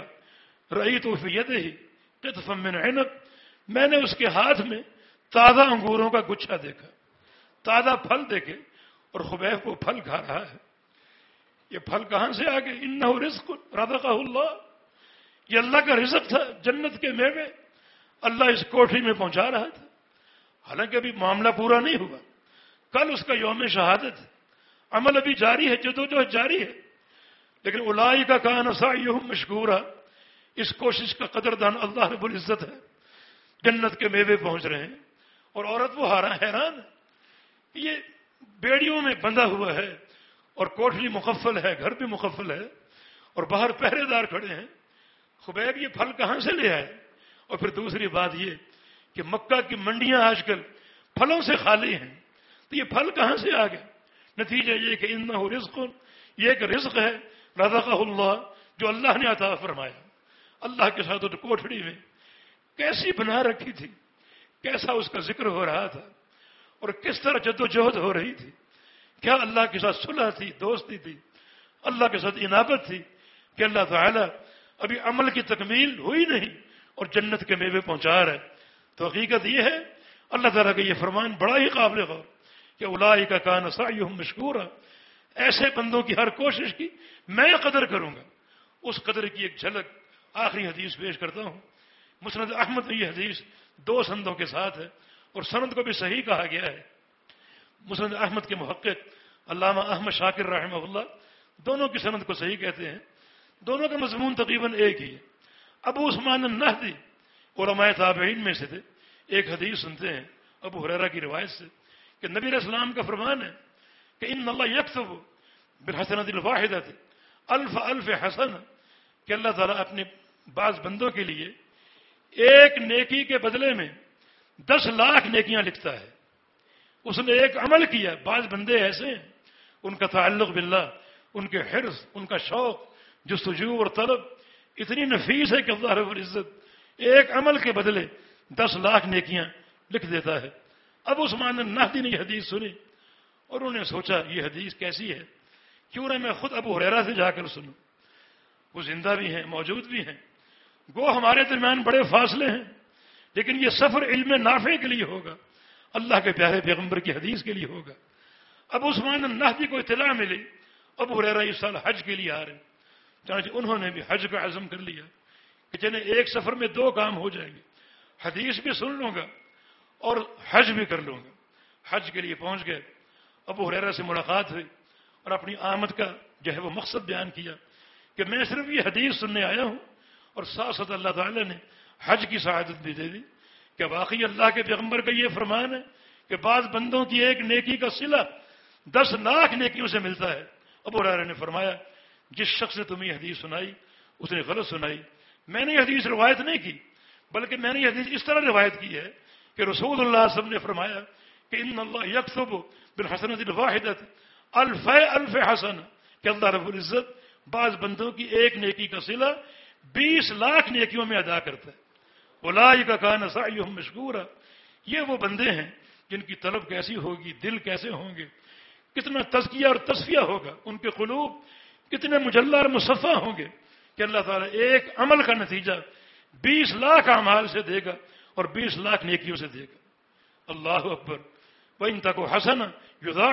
رہی تو فیت ہی من عنب میں نے اس کے ہاتھ میں تازہ انگوروں کا گچھا دیکھا۔ تازہ پھل دیکھے اور خبیب کو پھل کھا رہا ہے۔ یہ پھل کہاں سے آ گئے ان رزق رضا اللہ۔ یہ اللہ کا رزق تھا جنت کے میوے۔ اللہ اس کوٹری میں پہنچا رہا تھا۔ حالانکہ ابھی معاملہ پورا نہیں ہوا۔ کل اس کا یوم شہادت۔ ہے عمل ابھی جاری ہے جدو جو جاری ہے۔ لیکن الائی کا کان سا یوں مشکور اس کوشش کا قدر دان اللہ رب العزت ہے۔ جنت کے میوے پہنچ رہے ہیں۔ اور عورت وہ ہارا حیران یہ بیڑیوں میں بندھا ہوا ہے۔ اور کوٹلی مقفل ہے، گھر بھی مقفل ہے، اور باہر پہرے دار کھڑے ہیں۔ خبیب، یہ پھل کہاں سے لے آئے؟ اور پھر دوسری بات یہ کہ مکہ کی منڈیاں آج کل پھلوں سے خالی ہیں۔ تو یہ پھل کہاں سے آ گئے؟ نتیجہ یہ کہ ان رزق یہ ایک رزق ہے رضا اللہ، جو اللہ نے عطا فرمایا۔ اللہ کے ساتھ کوٹڑی میں کیسی بنا رکھی تھی؟ کیسا اس کا ذکر ہو رہا تھا؟ اور کس طرح جد و جہد ہو رہی تھی؟ کیا اللہ کے ساتھ صلح تھی، دوستی تھی، اللہ کے ساتھ انابت تھی کہ اللہ تعالیٰ ابھی عمل کی تکمیل ہوئی نہیں اور جنت کے میوے پہنچا رہا ہے تو حقیقت یہ ہے، اللہ تعالیٰ کا یہ فرمان بڑا ہی قابل غور کہ الائی کا کان سا مشکور ایسے بندوں کی ہر کوشش کی میں قدر کروں گا۔ اس قدر کی ایک جھلک آخری حدیث پیش کرتا ہوں۔ مسند احمد میں یہ حدیث دو سندوں کے ساتھ ہے اور سند کو بھی صحیح کہا گیا ہے۔ مسند احمد کے محقق علامہ احمد شاکر رحمہ اللہ، دونوں کی سند کو صحیح کہتے ہیں۔ دونوں کا مضمون تقریباً ایک ہی ہے ابو عثمان النحدی علماء تابعین میں سے تھے۔ ایک حدیث سنتے ہیں ابو حریرہ کی روایت سے کہ نبی اسلام کا فرمان ہے کہ ان اللہ یکسب بالحسنت الواحدت الف الف حسن، کہ اللہ تعالیٰ اپنے بعض بندوں کے لیے ایک نیکی کے بدلے میں دس لاکھ نیکیاں لکھتا ہے۔ اس نے ایک عمل کیا بعض بندے ایسے ہیں، ان کا تعلق باللہ، ان کے حرص، ان کا شوق جو سجو اور طلب۔ اتنی نفیس ہے کہ اللہ رب العزت ایک عمل کے بدلے دس لاکھ نیکیاں لکھ دیتا ہے۔ اب اس مان نہدی نے یہ حدیث سنی اور انہوں نے سوچا یہ حدیث کیسی ہے؟ کیوں نہ میں خود ابو حریرا سے جا کر سنوں؟ وہ زندہ بھی ہیں، موجود بھی ہیں۔ گو ہمارے درمیان بڑے فاصلے ہیں، لیکن یہ سفر علم نافع کے لیے ہوگا۔ اللہ کے پیارے پیغمبر کی حدیث کے لیے ہوگا۔ اب عثمان النحدی کو اطلاع ملی اب حریرا اس سال حج کے لیے آ رہے چانچہ انہوں نے بھی حج کا عزم کر لیا کہ جنہیں ایک سفر میں دو کام ہو جائیں گے۔ حدیث بھی سن لوں گا اور حج بھی کر لوں گا۔ حج کے لیے پہنچ گئے، ابو حریرا سے ملاقات ہوئی اور اپنی آمد کا جو ہے وہ مقصد بیان کیا کہ میں صرف یہ حدیث سننے آیا ہوں اور ساتھ ساتھ اللہ تعالی نے حج کی سعادت بھی دے دی۔ کہ واقعی اللہ کے پیغمبر کا یہ فرمان ہے کہ بعض بندوں کی ایک نیکی کا سلا دس لاکھ نیکیوں سے ملتا ہے۔ ابو حریرا نے فرمایا، جس شخص نے تمہیں حدیث سنائی، اس نے غلط سنائی۔ میں نے یہ حدیث روایت نہیں کی، بلکہ میں نے یہ حدیث اس طرح روایت کی ہے کہ رسول اللہ صلی اللہ علیہ وسلم نے فرمایا کہ ان اللہ یکسب بالحسن الواحدت الف الف حسن۔ کہ اللہ رب العزت بعض بندوں کی ایک نیکی کا سلا بیس لاکھ نیکیوں میں ادا کرتا ہے۔ اولائی کا کان سا مشکور یہ وہ بندے ہیں جن کی طلب کیسی ہوگی، دل کیسے ہوں گے، کتنا تزکیہ اور تصفیہ ہوگا، ان کے قلوب کتنے مجلہ اور مصفہ ہوں گے کہ اللہ تعالیٰ ایک عمل کا نتیجہ بیس لاکھ اعمال سے دے گا اور بیس لاکھ نیکیوں سے دے گا۔ اللہ اکبر۔ وہ ان تک حسن یوزا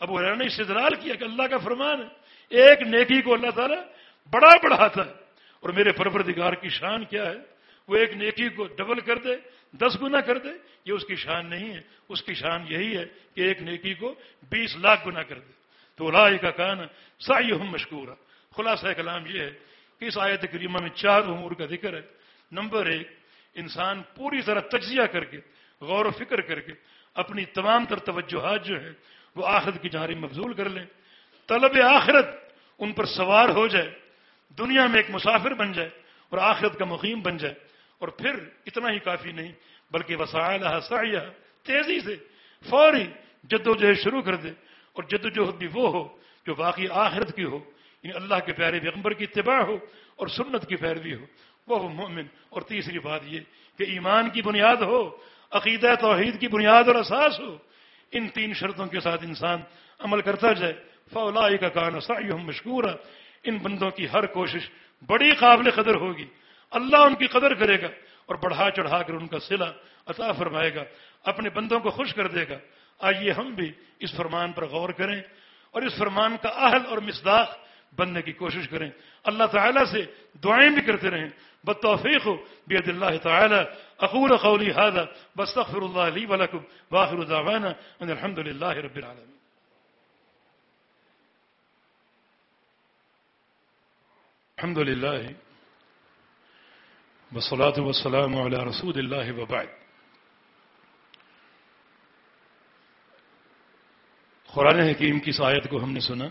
ابو نے استدلال کیا کہ اللہ کا فرمان ہے، ایک نیکی کو اللہ تعالیٰ بڑا بڑھاتا ہے اور میرے پروردگار کی شان کیا ہے؟ وہ ایک نیکی کو ڈبل کر دے، دس گنا کر دے، یہ اس کی شان نہیں ہے۔ اس کی شان یہی ہے کہ ایک نیکی کو بیس لاکھ گنا کر دے۔ تو لائے کا کان سائی ہم مشکور خلاصہ کلام یہ ہے کہ اس آیت کریمہ میں چار امور کا ذکر ہے۔ نمبر ایک، انسان پوری طرح تجزیہ کر کے، غور و فکر کر کے اپنی تمام تر توجہات جو ہے وہ آخرت کی جاری مفضول کر لیں۔ طلب آخرت ان پر سوار ہو جائے۔ دنیا میں ایک مسافر بن جائے اور آخرت کا مقیم بن جائے۔ اور پھر اتنا ہی کافی نہیں، بلکہ وسائل سایہ تیزی سے، فوری جد و جہد شروع کر دے۔ اور جد و جہد بھی وہ ہو جو واقعی آخرت کی ہو یعنی اللہ کے پیارے پیغمبر کی اتباع ہو اور سنت کی پیروی ہو۔ وہ مومن۔ اور تیسری بات یہ کہ ایمان کی بنیاد ہو، عقیدہ توحید کی بنیاد اور اساس ہو۔ ان تین شرطوں کے ساتھ انسان عمل کرتا جائے۔ فولا کا کان سائی مشکور ان بندوں کی ہر کوشش بڑی قابل قدر ہوگی۔ اللہ ان کی قدر کرے گا اور بڑھا چڑھا کر ان کا صلہ عطا فرمائے گا، اپنے بندوں کو خوش کر دے گا۔ آئیے ہم بھی اس فرمان پر غور کریں اور اس فرمان کا اہل اور مصداق بننے کی کوشش کریں۔ اللہ تعالیٰ سے دعائیں بھی کرتے رہیں۔ بتوفیق ہو بید اللہ تعالیٰ۔ اقول قولی هذا بستغفر اللہ لی ولکم واخر دعوانا ان الحمد للہ رب العالمين الحمد لله والصلاة والسلام على رسول الله وبعد. قرآن حکیم کی آیت کو ہم نے سنا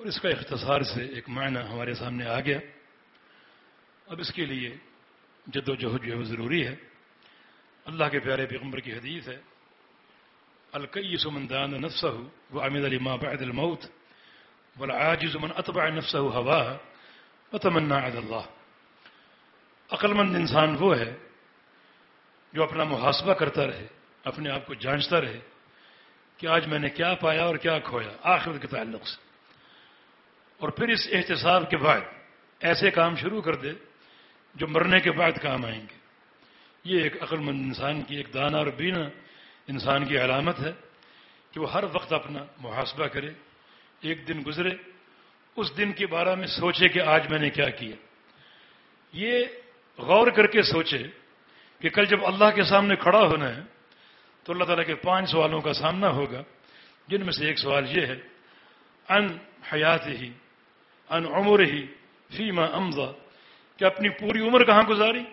اور اس کا اختصار سے ایک معنی ہمارے سامنے آ گیا. اب اس کے لیے جد و جہد جو ہے وہ ضروری ہے. اللہ کے پیارے پیغمبر کی حدیث ہے القی سمندان نفسہ وہ امید علی ما بعد الموت والعاجز من اتبع نفسه هواها وتمنى على اللہ عقل مند انسان وہ ہے جو اپنا محاسبہ کرتا رہے، اپنے آپ کو جانچتا رہے کہ آج میں نے کیا پایا اور کیا کھویا، آخرت کے تعلق سے۔ اور پھر اس احتساب کے بعد ایسے کام شروع کر دے جو مرنے کے بعد کام آئیں گے۔ یہ ایک عقل مند انسان کی ایک دانا اور بینا انسان کی علامت ہے کہ وہ ہر وقت اپنا محاسبہ کرے، ایک دن گزرے، اس دن کے بارے میں سوچے کہ آج میں نے کیا کیا۔ یہ غور کر کے سوچے کہ کل جب اللہ کے سامنے کھڑا ہونا ہے، تو اللہ تعالیٰ کے پانچ سوالوں کا سامنا ہوگا، جن میں سے ایک سوال یہ ہے ان حیات ہی ان عمر ہی فیما امزا کہ اپنی پوری عمر کہاں گزاری؟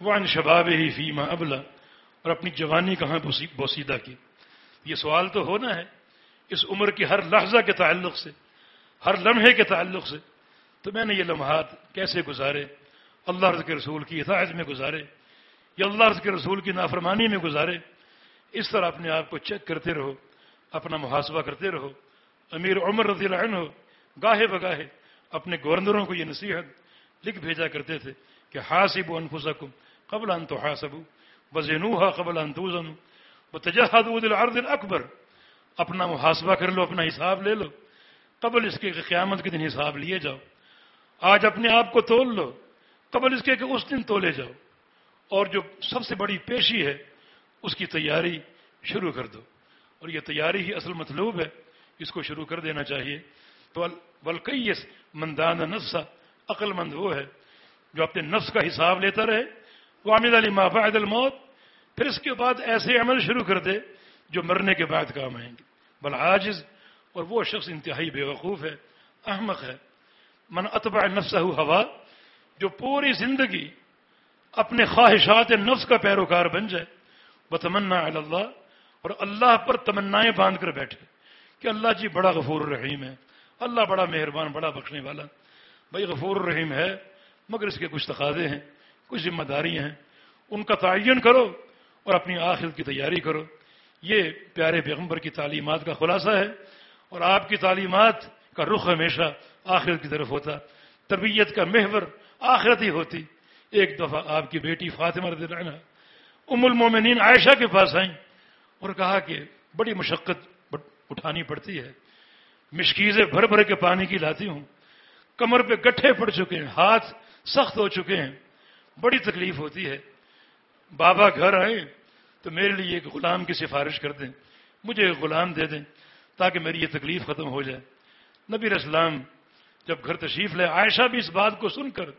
وہ ان شباب ہی فیما ابلا، اور اپنی جوانی کہاں بوسیدہ کی؟ یہ سوال تو ہونا ہے، اس عمر کی ہر لحظہ کے تعلق سے، ہر لمحے کے تعلق سے، تو میں نے یہ لمحات کیسے گزارے؟ اللہ رض کے رسول کی اطاعت میں گزارے یا اللہ رض کے رسول کی نافرمانی میں گزارے، اس طرح اپنے آپ کو چیک کرتے رہو، اپنا محاسبہ کرتے رہو۔ امیر عمر رضی اللہ عنہ گاہے بگاہے اپنے گورنروں کو یہ نصیحت لکھ بھیجا کرتے تھے کہ حاصب انفسکم قبل ان تو حاصب بزنوحا قبل ان توزن و تجہد الارض اکبر اپنا محاسبہ کر لو، اپنا حساب لے لو۔ قبل اس کے قیامت کے دن حساب لیے جاؤ۔ آج اپنے آپ کو تول لو۔ قبل اس کے کہ اس دن تولے جاؤ۔ اور جو سب سے بڑی پیشی ہے، اس کی تیاری شروع کر دو۔ اور یہ تیاری ہی اصل مطلوب ہے، اس کو شروع کر دینا چاہیے۔ تو بلکیس مندان نفسا عقل مند وہ ہے جو اپنے نفس کا حساب لیتا رہے۔ وہ عامد علی مافا الموت، پھر اس کے بعد ایسے عمل شروع کر دے جو مرنے کے بعد کام آئیں گے۔ بل عاجز، اور وہ شخص انتہائی بے وقوف ہے، احمق ہے۔ من اتبع نفسہ ہوا جو پوری زندگی اپنے خواہشات نفس کا پیروکار بن جائے وہ تمنا اللہ اور اللہ پر تمنائیں باندھ کر بیٹھے کہ اللہ جی بڑا غفور الرحیم ہے، اللہ بڑا مہربان، بڑا بخشنے والا۔ بھائی غفور الرحیم ہے، مگر اس کے کچھ تقاضے ہیں، کچھ ذمہ داریاں ہیں۔ ان کا تعین کرو اور اپنی آخر کی تیاری کرو۔ یہ پیارے پیغمبر کی تعلیمات کا خلاصہ ہے، اور آپ کی تعلیمات کا رخ ہمیشہ آخرت کی طرف ہوتا۔ تربیت کا محور آخرت ہی ہوتی۔ ایک دفعہ آپ کی بیٹی فاطمہ رضی اللہ عنہ ام المومنین عائشہ کے پاس آئیں اور کہا کہ بڑی مشقت اٹھانی پڑتی ہے۔ مشکیزیں بھر بھر کے پانی کی لاتی ہوں۔ کمر پہ گٹھے پڑ چکے ہیں۔ ہاتھ سخت ہو چکے ہیں۔ بڑی تکلیف ہوتی ہے۔ بابا گھر آئے تو میرے لیے ایک غلام کی سفارش کر دیں۔ مجھے ایک غلام دے دیں تاکہ میری یہ تکلیف ختم ہو جائے۔ نبی اسلام جب گھر تشریف لے، عائشہ بھی اس بات کو سن کر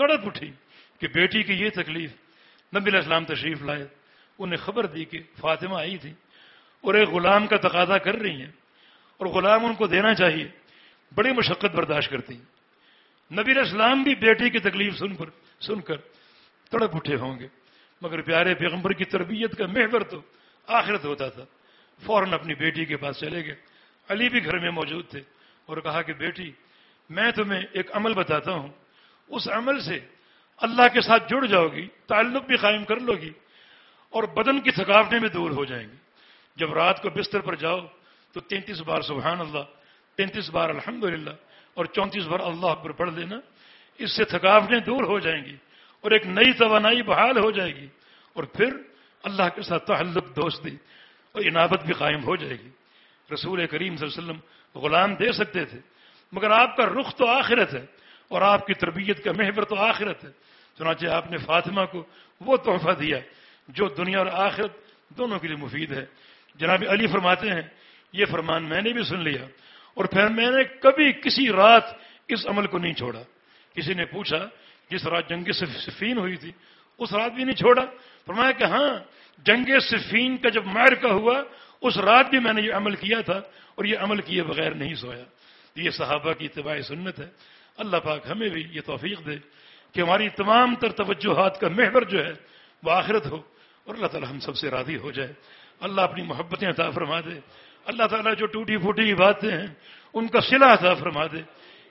تڑپ اٹھی کہ بیٹی کی یہ تکلیف، نبی اسلام تشریف لائے۔ انہیں خبر دی کہ فاطمہ آئی تھی اور ایک غلام کا تقاضا کر رہی ہیں اور غلام ان کو دینا چاہیے، بڑی مشقت برداشت کرتی ہیں۔ نبی اسلام بھی بیٹی کی تکلیف سن کر سن کر تڑپ اٹھے ہوں گے۔ مگر پیارے پیغمبر کی تربیت کا محور تو آخرت ہوتا تھا۔ فوراً اپنی بیٹی کے پاس چلے گئے۔ علی بھی گھر میں موجود تھے اور کہا کہ بیٹی، میں تمہیں ایک عمل بتاتا ہوں۔ اس عمل سے اللہ کے ساتھ جڑ جاؤ گی، تعلق بھی قائم کر لو گی اور بدن کی تھکاوٹیں بھی دور ہو جائیں گی۔ جب رات کو بستر پر جاؤ تو تینتیس بار سبحان اللہ، تینتیس بار الحمد اور چونتیس بار اللہ اکبر پڑھ لینا، اس سے تھکاوٹیں دور ہو جائیں گی اور ایک نئی توانائی بحال ہو جائے گی اور پھر اللہ کے ساتھ تعلق، دوستی اور عنابت بھی قائم ہو جائے گی۔ رسول کریم صلی اللہ علیہ وسلم غلام دے سکتے تھے، مگر آپ کا رخ تو آخرت ہے۔ اور آپ کی تربیت کا محور تو آخرت ہے۔ چنانچہ آپ نے فاطمہ کو وہ تحفہ دیا جو دنیا اور آخرت دونوں کے لیے مفید ہے۔ جناب علی فرماتے ہیں، یہ فرمان میں نے بھی سن لیا اور پھر میں نے کبھی کسی رات اس عمل کو نہیں چھوڑا۔ کسی نے پوچھا جس رات جنگ صفین ہوئی تھی، اس رات بھی نہیں چھوڑا؟ فرمایا کہ ہاں جنگ صفین کا جب مار کا ہوا، اس رات بھی میں نے یہ عمل کیا تھا اور یہ عمل کیے بغیر نہیں سویا۔ یہ صحابہ کی اتباع سنت ہے۔ اللہ پاک ہمیں بھی یہ توفیق دے کہ ہماری تمام تر توجہات کا محور جو ہے وہ آخرت ہو اور اللہ تعالی ہم سب سے راضی ہو جائے۔ اللہ اپنی محبتیں عطا فرما دے۔ اللہ تعالیٰ جو ٹوٹی پھوٹی باتیں ہیں، ان کا صلح عطا فرما دے۔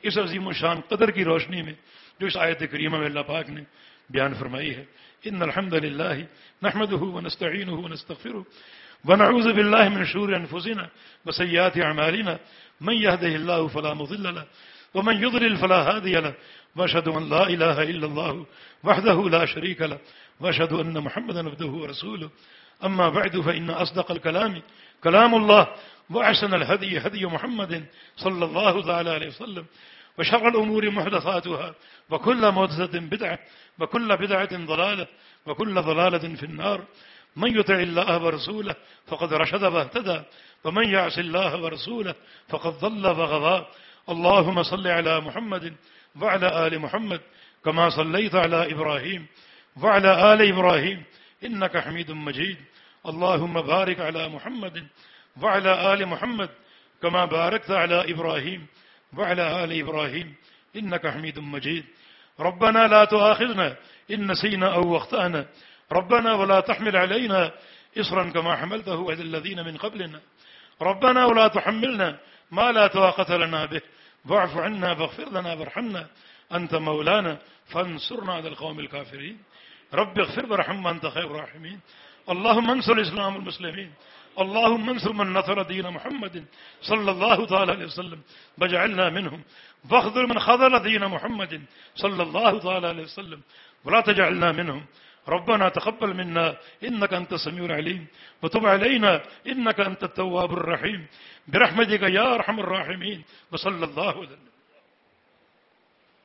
اس عظیم و شان قدر کی روشنی میں جو اس آیت کریمہ میں اللہ پاک نے بیان فرمائی ہے۔ ان الحمد للہ نحمد ونستعین ونستغفر ونعوذ بالله من شرور انفسنا وسيئات اعمالنا من يهده الله فلا مضل له ومن يضلل فلا هادي له وأشهد أن لا إله إلا الله وحده لا شريك له وأشهد أن محمدا عبده ورسوله. أما بعد فإن أصدق الكلام كلام الله وأحسن الهدي هدي محمد صلى الله تعالى عليه وسلم وشر الأمور محدثاتها وكل محدثه بدعة وكل بدعة ضلالة وكل ضلالة في النار. من يطع الله ورسوله فقد رشد واهتدى ومن يعص الله ورسوله فقد ضل وغضى اللهم صل على محمد وعلى آل محمد كما صليت على إبراهيم وعلى آل إبراهيم إنك حميد مجيد. اللهم بارك على محمد وعلى آل محمد كما باركت على إبراهيم وعلى آل إبراهيم إنك حميد مجيد. ربنا لا تؤاخذنا إن نسينا أو واخطأنا ربنا ولا تحمل علينا إصرا كما حملته على الذين من قبلنا. ربنا ولا تحملنا ما لا طاقة لنا به. واعف عنا واغفر لنا وارحمنا. أنت مولانا فانصرنا على القوم الكافرين. رب اغفر وارحم أنت خير الراحمين. اللهم انصر الإسلام المسلمين اللهم انصر من نصر دين محمد صلى الله تعالى عليه وسلم. واجعلنا منهم. واخذل من خذل دين محمد صلى الله تعالى عليه وسلم. ولا تجعلنا منهم. ربنا تقبل منا. إنك أنت السميع العليم. وتب علينا. إنك أنت التواب الرحيم. برحمتك يا أرحم الراحمين. وصلى الله وسلم